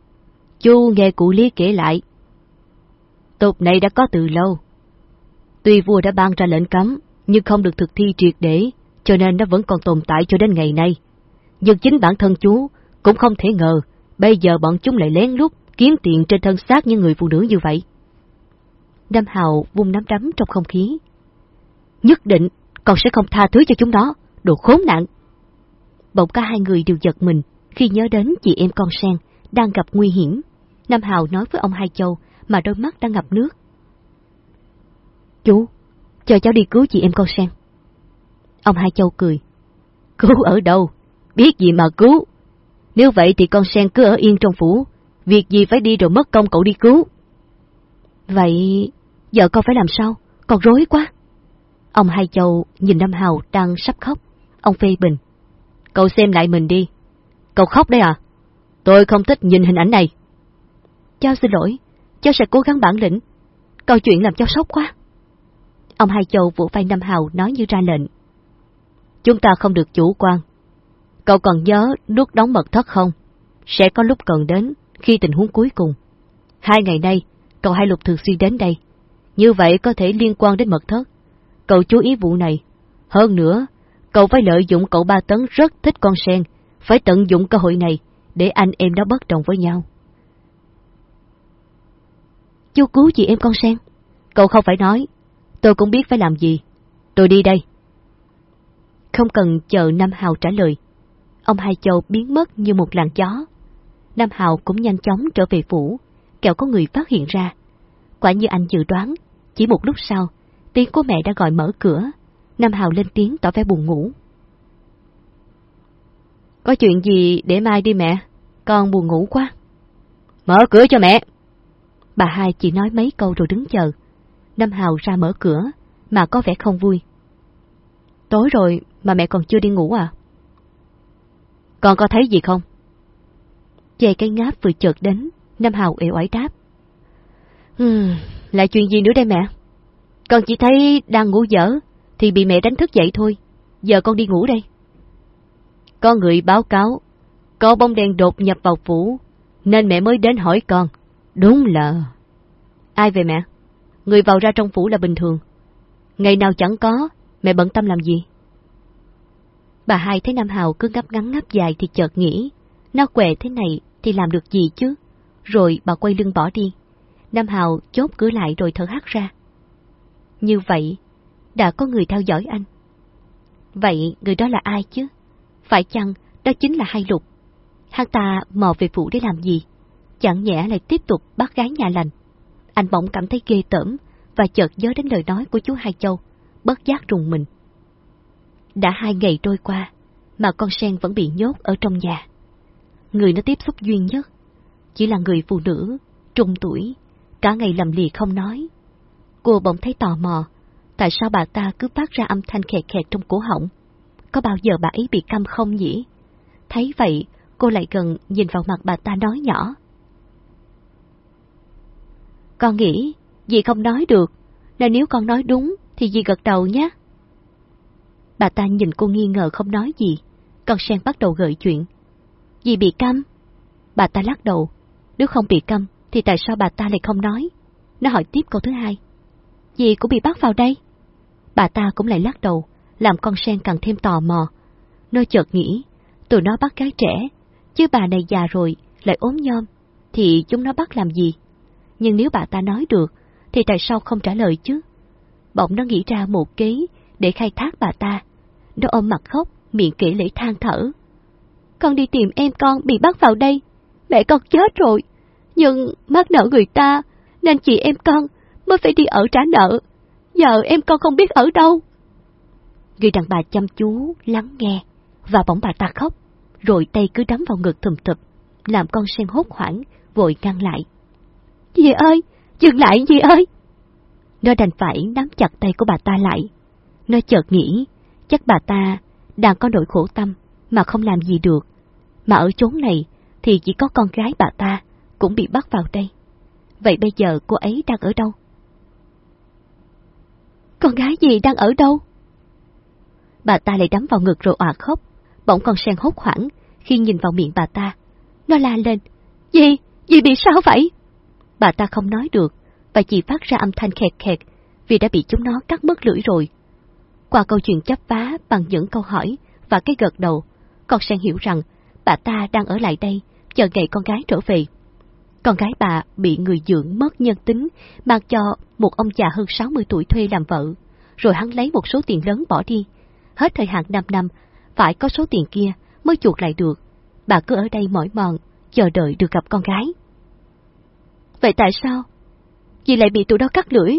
chú nghe cụ Lý kể lại. Tục này đã có từ lâu. Tuy vua đã ban ra lệnh cấm, nhưng không được thực thi triệt để, cho nên nó vẫn còn tồn tại cho đến ngày nay. Nhưng chính bản thân chú cũng không thể ngờ, bây giờ bọn chúng lại lén lút kiếm tiền trên thân xác những người phụ nữ như vậy. Nam Hào vung nắm đấm trong không khí. Nhất định, con sẽ không tha thứ cho chúng đó, đồ khốn nạn. Bỗng cả hai người đều giật mình khi nhớ đến chị em con sen đang gặp nguy hiểm. Nam Hào nói với ông Hai Châu mà đôi mắt đang ngập nước. Chú, chờ cháu đi cứu chị em con sen. Ông Hai Châu cười. Cứu ở đâu? Biết gì mà cứu? Nếu vậy thì con sen cứ ở yên trong phủ, việc gì phải đi rồi mất công cậu đi cứu. Vậy Giờ con phải làm sao? Con rối quá. Ông Hai Châu nhìn Nam Hào đang sắp khóc. Ông phê bình. Cậu xem lại mình đi. Cậu khóc đấy à? Tôi không thích nhìn hình ảnh này. Cháu xin lỗi, cháu sẽ cố gắng bản lĩnh. Câu chuyện làm cháu sốc quá. Ông Hai Châu vỗ vai Nam Hào nói như ra lệnh. Chúng ta không được chủ quan. Cậu còn nhớ nút đóng mật thất không? Sẽ có lúc cần đến khi tình huống cuối cùng. Hai ngày nay, cậu hai lục thường xuyên đến đây. Như vậy có thể liên quan đến mật thất. Cậu chú ý vụ này. Hơn nữa, cậu phải lợi dụng cậu ba tấn rất thích con sen, phải tận dụng cơ hội này để anh em nó bất đồng với nhau. Chú cứu chị em con sen. Cậu không phải nói, tôi cũng biết phải làm gì. Tôi đi đây. Không cần chờ Nam Hào trả lời. Ông Hai Châu biến mất như một làn gió. Nam Hào cũng nhanh chóng trở về phủ, kẻo có người phát hiện ra. Quả như anh dự đoán, chỉ một lúc sau, tiếng của mẹ đã gọi mở cửa. Nam Hào lên tiếng tỏ vẻ buồn ngủ. Có chuyện gì để mai đi mẹ, con buồn ngủ quá. Mở cửa cho mẹ. Bà hai chỉ nói mấy câu rồi đứng chờ. Nam Hào ra mở cửa, mà có vẻ không vui. Tối rồi mà mẹ còn chưa đi ngủ à? Con có thấy gì không? Chê cái ngáp vừa chợt đến, Nam Hào ẻo oải đáp. Hmm, là chuyện gì nữa đây mẹ? Con chỉ thấy đang ngủ dở, thì bị mẹ đánh thức dậy thôi. Giờ con đi ngủ đây. Có người báo cáo, có bóng đèn đột nhập vào phủ, nên mẹ mới đến hỏi con. Đúng là... Ai về mẹ? Người vào ra trong phủ là bình thường. Ngày nào chẳng có, mẹ bận tâm làm gì? Bà hai thấy Nam Hào cứ ngắp ngắn ngắp dài thì chợt nghĩ, nó què thế này thì làm được gì chứ? Rồi bà quay lưng bỏ đi. Nam Hào chốt cửa lại rồi thở hắt ra. Như vậy, đã có người theo dõi anh. Vậy người đó là ai chứ? Phải chăng đó chính là hai lục? Hắn ta mò về phủ để làm gì? Chẳng nhẽ lại tiếp tục bắt gái nhà lành. Anh bỗng cảm thấy ghê tởm và chợt nhớ đến lời nói của chú Hai Châu, bất giác rùng mình. Đã hai ngày trôi qua, mà con sen vẫn bị nhốt ở trong nhà. Người nó tiếp xúc duy nhất, chỉ là người phụ nữ, trung tuổi, cả ngày lầm lì không nói. Cô bỗng thấy tò mò, tại sao bà ta cứ phát ra âm thanh khẹt khẹt trong cổ họng? Có bao giờ bà ấy bị câm không nhỉ? Thấy vậy, cô lại gần nhìn vào mặt bà ta nói nhỏ. Con nghĩ, dì không nói được, nên nếu con nói đúng thì dì gật đầu nhé. Bà ta nhìn cô nghi ngờ không nói gì, con sen bắt đầu gợi chuyện. Dì bị câm? Bà ta lắc đầu, nếu không bị câm thì tại sao bà ta lại không nói? Nó hỏi tiếp câu thứ hai. Dì cũng bị bắt vào đây? Bà ta cũng lại lắc đầu, làm con sen càng thêm tò mò. Nó chợt nghĩ, tụi nó bắt gái trẻ, chứ bà này già rồi, lại ốm nhom, thì chúng nó bắt làm gì? Nhưng nếu bà ta nói được, thì tại sao không trả lời chứ? Bỗng nó nghĩ ra một kế để khai thác bà ta. Nó ôm mặt khóc, miệng kể lễ than thở. Con đi tìm em con bị bắt vào đây, mẹ con chết rồi, nhưng mắc nợ người ta, nên chị em con mới phải đi ở trả nợ. Giờ em con không biết ở đâu. Người đàn bà chăm chú, lắng nghe, và bỗng bà ta khóc, rồi tay cứ đấm vào ngực thùm thụp, làm con sen hốt hoảng, vội ngăn lại. Dì ơi, dừng lại dì ơi! Nó đành phải nắm chặt tay của bà ta lại. Nó chợt nghĩ, chắc bà ta đang có nỗi khổ tâm mà không làm gì được. Mà ở chốn này thì chỉ có con gái bà ta cũng bị bắt vào đây. Vậy bây giờ cô ấy đang ở đâu? Con gái gì đang ở đâu? Bà ta lại đắm vào ngực rồi òa khóc, bỗng con sen hốt hoảng khi nhìn vào miệng bà ta. Nó la lên, gì, gì bị sao vậy? Bà ta không nói được, và chỉ phát ra âm thanh khẹt khẹt vì đã bị chúng nó cắt mất lưỡi rồi. Qua câu chuyện chấp phá bằng những câu hỏi và cái gật đầu, con sen hiểu rằng bà ta đang ở lại đây chờ ngày con gái trở về. Con gái bà bị người dưỡng mất nhân tính, mang cho một ông già hơn 60 tuổi thuê làm vợ, rồi hắn lấy một số tiền lớn bỏ đi. Hết thời hạn 5 năm, phải có số tiền kia mới chuột lại được. Bà cứ ở đây mỏi mòn, chờ đợi được gặp con gái. Vậy tại sao? Dì lại bị tụi đó cắt lưỡi.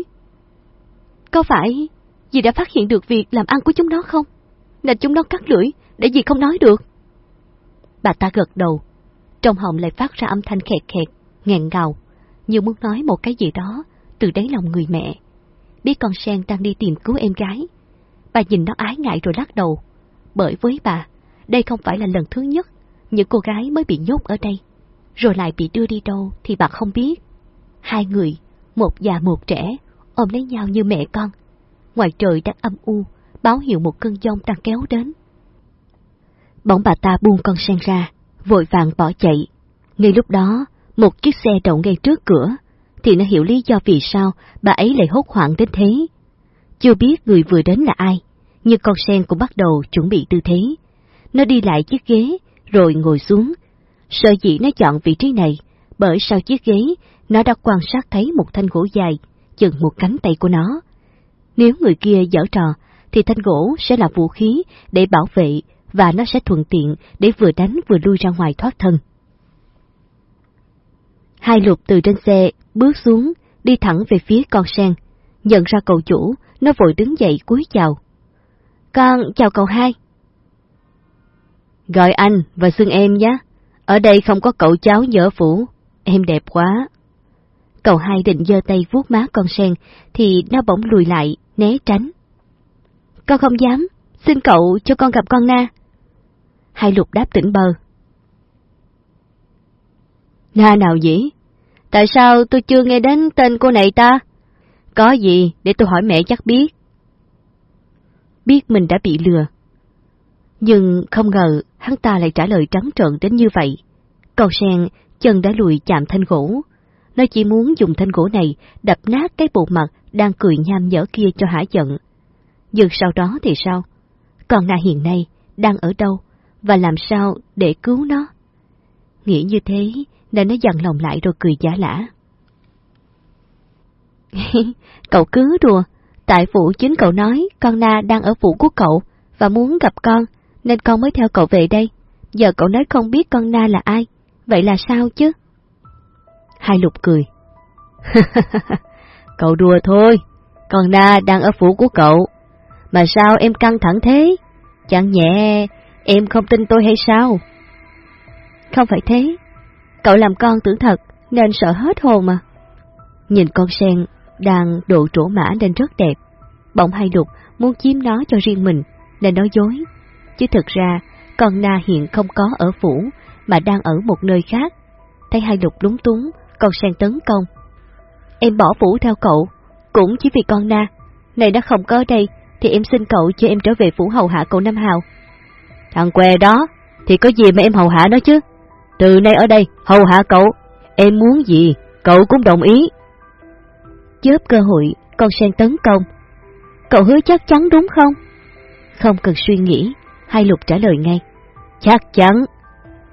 Có phải dì đã phát hiện được việc làm ăn của chúng nó không? Nên chúng nó cắt lưỡi để dì không nói được. Bà ta gật đầu, trong họng lại phát ra âm thanh khẹt khẹt, nghẹn ngào, như muốn nói một cái gì đó, từ đáy lòng người mẹ. Biết con sen đang đi tìm cứu em gái. Bà nhìn nó ái ngại rồi lắc đầu. Bởi với bà, đây không phải là lần thứ nhất những cô gái mới bị nhốt ở đây. Rồi lại bị đưa đi đâu thì bà không biết. Hai người, một già một trẻ, ôm lấy nhau như mẹ con. Ngoài trời đang âm u, báo hiệu một cơn giông đang kéo đến. Bỗng bà ta buông con sen ra, vội vàng bỏ chạy. Ngay lúc đó, một chiếc xe đậu ngay trước cửa, thì nó hiểu lý do vì sao bà ấy lại hốt hoảng đến thế. Chưa biết người vừa đến là ai, nhưng con sen cũng bắt đầu chuẩn bị tư thế. Nó đi lại chiếc ghế, rồi ngồi xuống. Sợ dĩ nó chọn vị trí này, bởi sau chiếc ghế, nó đã quan sát thấy một thanh gỗ dài, chừng một cánh tay của nó. Nếu người kia dở trò, thì thanh gỗ sẽ là vũ khí để bảo vệ và nó sẽ thuận tiện để vừa đánh vừa lui ra ngoài thoát thân. Hai lục từ trên xe bước xuống, đi thẳng về phía con sen. Nhận ra cậu chủ, nó vội đứng dậy cúi chào. Con chào cậu hai. Gọi anh và xưng em nhé. Ở đây không có cậu cháu nhỡ phủ. Em đẹp quá. Cậu hai định giơ tay vuốt má con sen, thì nó bỗng lùi lại, né tránh. Con không dám, xin cậu cho con gặp con Na. Hai lục đáp tỉnh bờ. Na nào dĩ? Tại sao tôi chưa nghe đến tên cô này ta? Có gì để tôi hỏi mẹ chắc biết. Biết mình đã bị lừa. Nhưng không ngờ hắn ta lại trả lời trắng trợn đến như vậy. Cầu sen, chân đã lùi chạm thanh gỗ. Nó chỉ muốn dùng thanh gỗ này đập nát cái bộ mặt đang cười nham nhở kia cho hả giận. Nhưng sau đó thì sao? Còn Na hiện nay đang ở đâu và làm sao để cứu nó? Nghĩ như thế nên nó dằn lòng lại rồi cười giả lả. cậu cứ đùa, tại phủ chính cậu nói con Na đang ở phủ của cậu và muốn gặp con, nên con mới theo cậu về đây. Giờ cậu nói không biết con Na là ai, vậy là sao chứ? Hai lục cười. cậu đùa thôi, con Na đang ở phủ của cậu. Mà sao em căng thẳng thế? Chẳng nhẹ, em không tin tôi hay sao? Không phải thế, Cậu làm con tưởng thật, nên sợ hết hồn mà. Nhìn con sen đang độ trổ mã nên rất đẹp. Bỗng hai đục muốn chiếm nó cho riêng mình, nên nói dối. Chứ thực ra, con na hiện không có ở phủ, mà đang ở một nơi khác. Thấy hai đục lúng túng, con sen tấn công. Em bỏ phủ theo cậu, cũng chỉ vì con na. Này nó không có ở đây, thì em xin cậu cho em trở về phủ hầu hạ cậu Nam Hào. Thằng què đó, thì có gì mà em hầu hạ nó chứ? Từ nay ở đây, hầu hạ cậu, em muốn gì, cậu cũng đồng ý. Chớp cơ hội, con sen tấn công. Cậu hứa chắc chắn đúng không? Không cần suy nghĩ, hai lục trả lời ngay. Chắc chắn.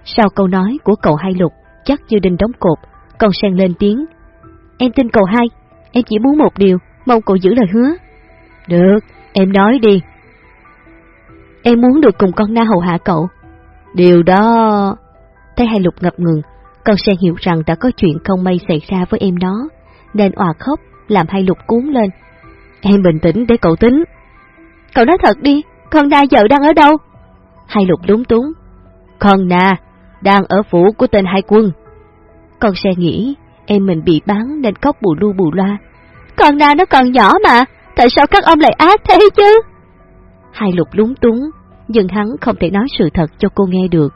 Sau câu nói của cậu hai lục, chắc như đinh đóng cột, con sen lên tiếng. Em tin cậu hai, em chỉ muốn một điều, mong cậu giữ lời hứa. Được, em nói đi. Em muốn được cùng con na hầu hạ cậu. Điều đó... Thấy hai lục ngập ngừng, con sen hiểu rằng đã có chuyện không may xảy ra với em nó, nên òa khóc, làm hai lục cuốn lên. Em bình tĩnh để cậu tính. Cậu nói thật đi, con Na giờ đang ở đâu? Hai lục lúng túng. Con Na đang ở phủ của tên hai quân. Con sen nghĩ em mình bị bán nên khóc bù lu bù loa. Con Na nó còn nhỏ mà, tại sao các ông lại ác thế chứ? Hai lục lúng túng, nhưng hắn không thể nói sự thật cho cô nghe được.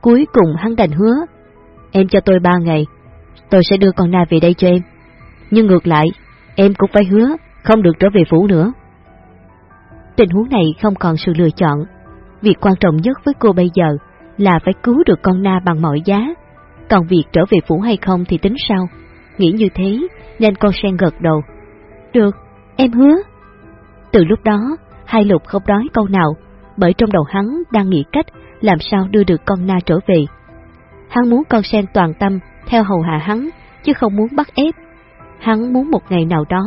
Cuối cùng hắn đành hứa, em cho tôi ba ngày, tôi sẽ đưa con Na về đây cho em. Nhưng ngược lại, em cũng phải hứa không được trở về phủ nữa. Tình huống này không còn sự lựa chọn. Việc quan trọng nhất với cô bây giờ là phải cứu được con Na bằng mọi giá. Còn việc trở về phủ hay không thì tính sau. Nghĩ như thế nên con sen gật đầu. Được, em hứa. Từ lúc đó, hai lục không nói câu nào, bởi trong đầu hắn đang nghĩ cách làm sao đưa được con na trở về. Hắn muốn con sen toàn tâm theo hầu hạ hắn, chứ không muốn bắt ép. Hắn muốn một ngày nào đó,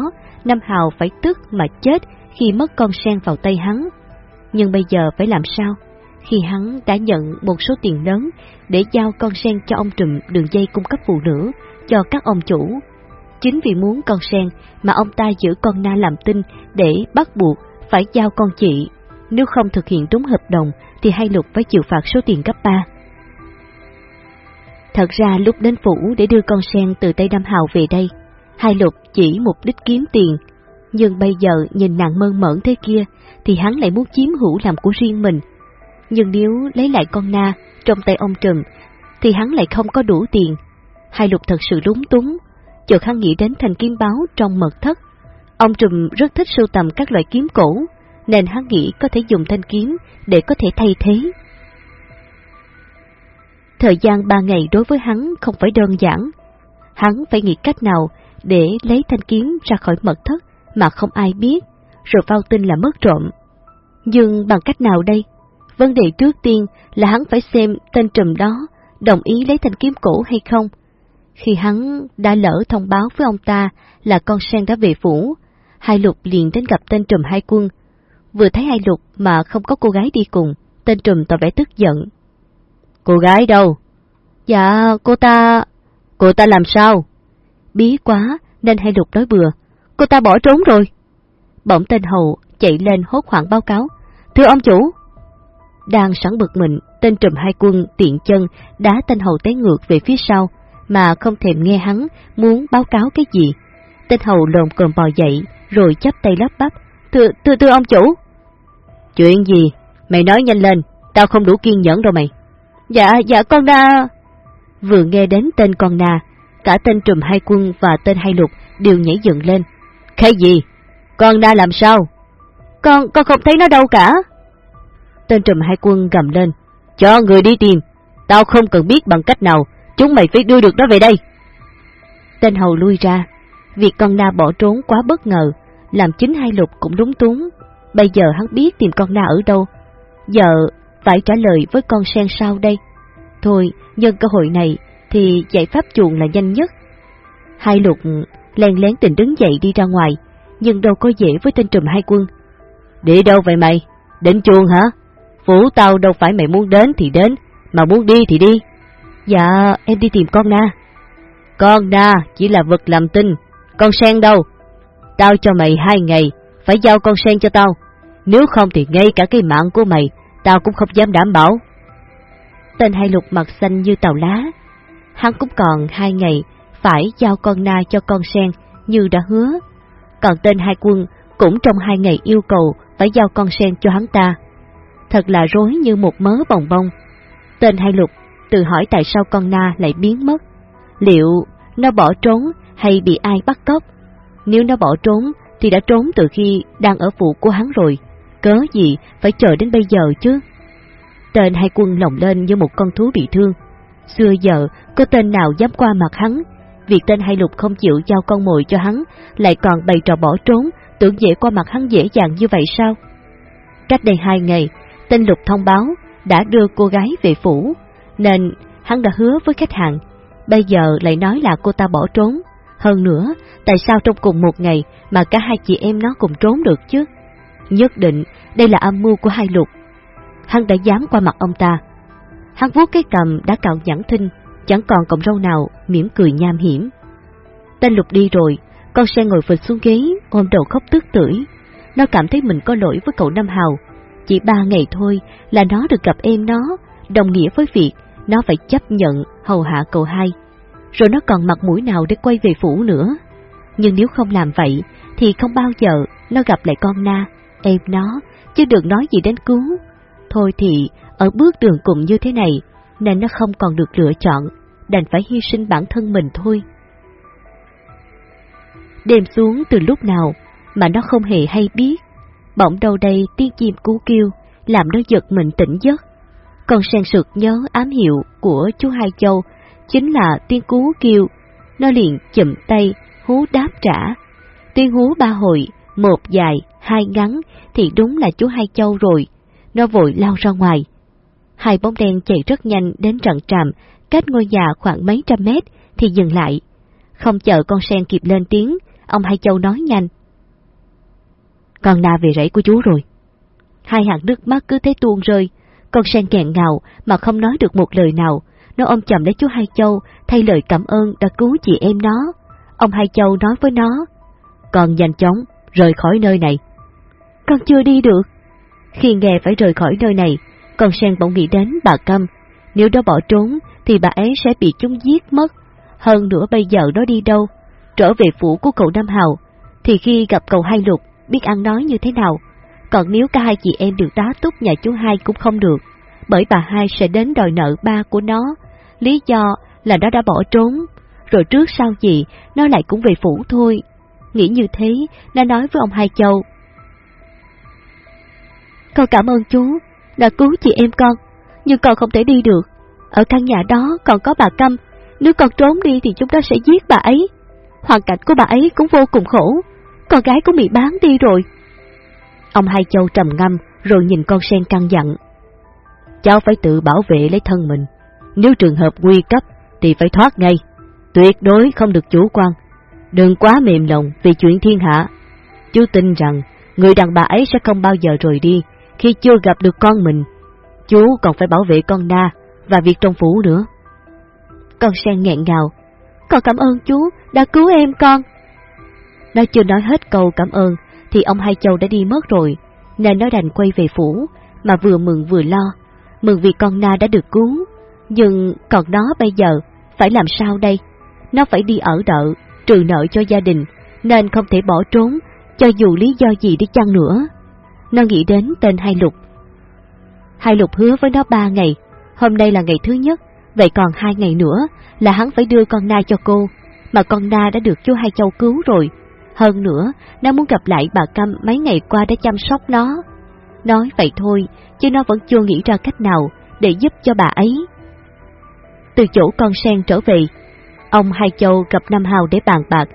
Nam Hào phải tức mà chết khi mất con sen vào tay hắn. Nhưng bây giờ phải làm sao? Khi hắn đã nhận một số tiền lớn để giao con sen cho ông trùm đường dây cung cấp phụ nữ cho các ông chủ. Chính vì muốn con sen mà ông ta giữ con na làm tin để bắt buộc phải giao con chị. Nếu không thực hiện đúng hợp đồng thì hai lục phải chịu phạt số tiền gấp ba. Thật ra lúc đến phủ để đưa con sen từ Tây Nam Hào về đây, Hai lục chỉ mục đích kiếm tiền, nhưng bây giờ nhìn nàng mơn mởn thế kia thì hắn lại muốn chiếm hữu làm của riêng mình. Nhưng nếu lấy lại con na trong tay ông Trùm thì hắn lại không có đủ tiền. Hai lục thật sự lúng túng, chợt hắn nghĩ đến thanh kiếm báo trong mật thất. Ông Trùm rất thích sưu tầm các loại kiếm cổ, nên hắn nghĩ có thể dùng thanh kiếm để có thể thay thế. Thời gian ba ngày đối với hắn không phải đơn giản. Hắn phải nghĩ cách nào để lấy thanh kiếm ra khỏi mật thất mà không ai biết, rồi vào tin là mất trộm. Nhưng bằng cách nào đây? Vấn đề trước tiên là hắn phải xem tên trùm đó đồng ý lấy thanh kiếm cổ hay không. Khi hắn đã lỡ thông báo với ông ta là con sen đã về phủ, hai lục liền đến gặp tên trùm hai quân. Vừa thấy hai lục mà không có cô gái đi cùng, tên trùm tỏ vẻ tức giận. Cô gái đâu? Dạ, cô ta... Cô ta làm sao? Bí quá, nên hai lục nói bừa. Cô ta bỏ trốn rồi. Bỗng tên hầu chạy lên hốt hoảng báo cáo. Thưa ông chủ! Đang sẵn bực mình, tên trùm hai quân tiện chân đá tên hầu té ngược về phía sau, mà không thèm nghe hắn muốn báo cáo cái gì. Tên hầu lồm cồm bò dậy, rồi chắp tay lắp bắp. Thưa, thưa, thưa ông chủ! Chuyện gì? Mày nói nhanh lên, tao không đủ kiên nhẫn đâu mày. Dạ, dạ con na... Vừa nghe đến tên con na, cả tên trùm hai quân và tên hai lục đều nhảy dựng lên. Cái gì? Con na làm sao? Con, con không thấy nó đâu cả. Tên trùm hai quân gầm lên. Cho người đi tìm. Tao không cần biết bằng cách nào. Chúng mày phải đưa được nó về đây. Tên hầu lui ra. Việc con na bỏ trốn quá bất ngờ, làm chính hai lục cũng đúng túng. Bây giờ hắn biết tìm con na ở đâu. Giờ phải trả lời với con sen sau đây? Thôi, nhân cơ hội này thì giải pháp chuồng là nhanh nhất. Hai lục len lén tình đứng dậy đi ra ngoài, nhưng đâu có dễ với tên trùm hai quân. Đi đâu vậy mày? Đến chuồng hả? Phủ tao đâu phải mày muốn đến thì đến, mà muốn đi thì đi. Dạ, em đi tìm con Na. Con Na chỉ là vật làm tinh, con sen đâu? Tao cho mày hai ngày, phải giao con sen cho tao. Nếu không thì ngay cả cái mạng của mày, tao cũng không dám đảm bảo. Tên hai lục mặt xanh như tàu lá. Hắn cũng còn hai ngày, phải giao con Na cho con sen như đã hứa. Còn tên hai quân cũng trong hai ngày yêu cầu phải giao con sen cho hắn ta. Thật là rối như một mớ bồng bông. Tên hai lục tự hỏi tại sao con Na lại biến mất. Liệu nó bỏ trốn hay bị ai bắt cóc? Nếu nó bỏ trốn thì đã trốn từ khi đang ở phụ của hắn rồi. Cớ gì phải chờ đến bây giờ chứ? Tên hai quân lồng lên như một con thú bị thương. Xưa giờ có tên nào dám qua mặt hắn Việc tên hai lục không chịu giao con mồi cho hắn, lại còn bày trò bỏ trốn, tưởng dễ qua mặt hắn dễ dàng như vậy sao? Cách đây hai ngày, tên lục thông báo đã đưa cô gái về phủ, nên hắn đã hứa với khách hàng. Bây giờ lại nói là cô ta bỏ trốn. Hơn nữa, tại sao trong cùng một ngày mà cả hai chị em nó cùng trốn được chứ? Nhất định đây là âm mưu của hai lục. Hắn đã dám qua mặt ông ta. Hắn vuốt cái cầm đã cạo nhẵn thinh, chẳng còn cọng râu nào, mỉm cười nham hiểm. Tên lục đi rồi, con sen ngồi phịch xuống ghế, ôm đầu khóc tức tưởi. Nó cảm thấy mình có lỗi với cậu nam Hào. Chỉ ba ngày thôi là nó được gặp em nó, đồng nghĩa với việc nó phải chấp nhận hầu hạ cậu hai. Rồi nó còn mặt mũi nào để quay về phủ nữa. Nhưng nếu không làm vậy, thì không bao giờ nó gặp lại con Na, em nó, chứ đừng nói gì đến cứu. Thôi thì, ở bước đường cùng như thế này, nên nó không còn được lựa chọn, đành phải hy sinh bản thân mình thôi. Đêm xuống từ lúc nào mà nó không hề hay biết, bỗng đâu đây tiếng chim cú kêu, làm nó giật mình tỉnh giấc. Còn sen sượt nhớ ám hiệu của chú Hai Châu, chính là tiếng cú kêu, nó liền chậm tay, hú đáp trả. Tiếng hú ba hồi, một dài, hai ngắn, thì đúng là chú Hai Châu rồi. Nó vội lao ra ngoài, Hai bóng đen chạy rất nhanh đến trận trạm, cách ngôi nhà khoảng mấy trăm mét, thì dừng lại. Không chờ con sen kịp lên tiếng, ông Hai Châu nói nhanh. Con na về rẫy của chú rồi. Hai hạt nước mắt cứ thế tuôn rơi, con sen kẹn ngào mà không nói được một lời nào. Nó ôm chầm lấy chú Hai Châu, thay lời cảm ơn đã cứu chị em nó. Ông Hai Châu nói với nó, con nhanh chóng rời khỏi nơi này. Con chưa đi được. Khi nghe phải rời khỏi nơi này, con sen bỗng nghĩ đến bà Câm, nếu đó bỏ trốn thì bà ấy sẽ bị chúng giết mất. Hơn nữa bây giờ nó đi đâu? trở về phủ của cậu Nam Hào, thì khi gặp cậu Hai Lục biết ăn nói như thế nào. Còn nếu cả hai chị em được tá túc nhà chú hai cũng không được, bởi bà hai sẽ đến đòi nợ ba của nó. Lý do là nó đã bỏ trốn, rồi trước sau gì nó lại cũng về phủ thôi. Nghĩ như thế, nó nói với ông Hai Châu. Con cảm ơn chú, đã cứu chị em con, nhưng con không thể đi được. Ở căn nhà đó còn có bà Câm, nếu con trốn đi thì chúng nó sẽ giết bà ấy. Hoàn cảnh của bà ấy cũng vô cùng khổ, con gái cũng bị bán đi rồi. Ông Hai Châu trầm ngâm rồi nhìn con sen căng dặn. Cháu phải tự bảo vệ lấy thân mình, nếu trường hợp nguy cấp thì phải thoát ngay, tuyệt đối không được chủ quan, đừng quá mềm lòng vì chuyện thiên hạ. Chú tin rằng người đàn bà ấy sẽ không bao giờ rời đi khi chưa gặp được con mình. Chú còn phải bảo vệ con Na và việc trong phủ nữa. Con sen nghẹn ngào. Con cảm ơn chú đã cứu em con. Nó chưa nói hết câu cảm ơn thì ông Hai Châu đã đi mất rồi, nên nó đành quay về phủ, mà vừa mừng vừa lo. Mừng vì con Na đã được cứu, nhưng còn nó bây giờ phải làm sao đây? Nó phải đi ở đợ, trừ nợ cho gia đình, nên không thể bỏ trốn, cho dù lý do gì đi chăng nữa. Nó nghĩ đến tên Hai Lục. Hai Lục hứa với nó ba ngày, hôm nay là ngày thứ nhất, vậy còn hai ngày nữa là hắn phải đưa con Na cho cô, mà con Na đã được chú Hai Châu cứu rồi. Hơn nữa, nó muốn gặp lại bà Căm mấy ngày qua đã chăm sóc nó. Nói vậy thôi, chứ nó vẫn chưa nghĩ ra cách nào để giúp cho bà ấy. Từ chỗ con sen trở về, ông Hai Châu gặp Nam Hào để bàn bạc,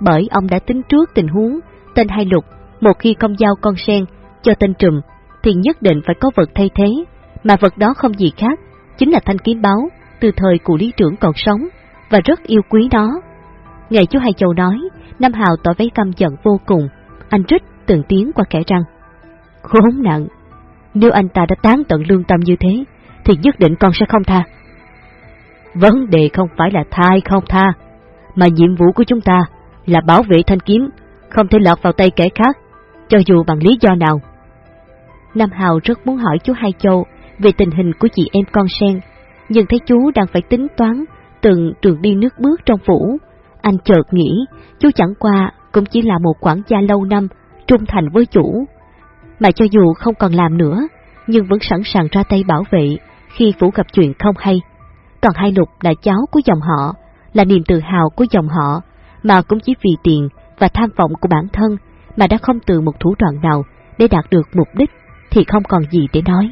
bởi ông đã tính trước tình huống tên Hai Lục, một khi không giao con sen cho tên Trùm, thì nhất định phải có vật thay thế, mà vật đó không gì khác, chính là thanh kiếm báo từ thời cụ lý trưởng còn sống, và rất yêu quý nó. Ngày chú Hai Châu nói, Nam Hào tỏ vẻ căm giận vô cùng, anh rít từng tiếng qua kẻ răng. Khốn nạn, nếu anh ta đã tán tận lương tâm như thế, thì nhất định con sẽ không tha. Vấn đề không phải là tha hay không tha, mà nhiệm vụ của chúng ta là bảo vệ thanh kiếm, không thể lọt vào tay kẻ khác, cho dù bằng lý do nào. Nam Hào rất muốn hỏi chú Hai Châu về tình hình của chị em con sen, nhưng thấy chú đang phải tính toán từng trường đi nước bước trong phủ. Anh chợt nghĩ, chú chẳng qua cũng chỉ là một quản gia lâu năm, trung thành với chủ. Mà cho dù không còn làm nữa, nhưng vẫn sẵn sàng ra tay bảo vệ khi phủ gặp chuyện không hay. Còn hai lục là cháu của dòng họ, là niềm tự hào của dòng họ, mà cũng chỉ vì tiền và tham vọng của bản thân mà đã không từ một thủ đoạn nào để đạt được mục đích thì không còn gì để nói.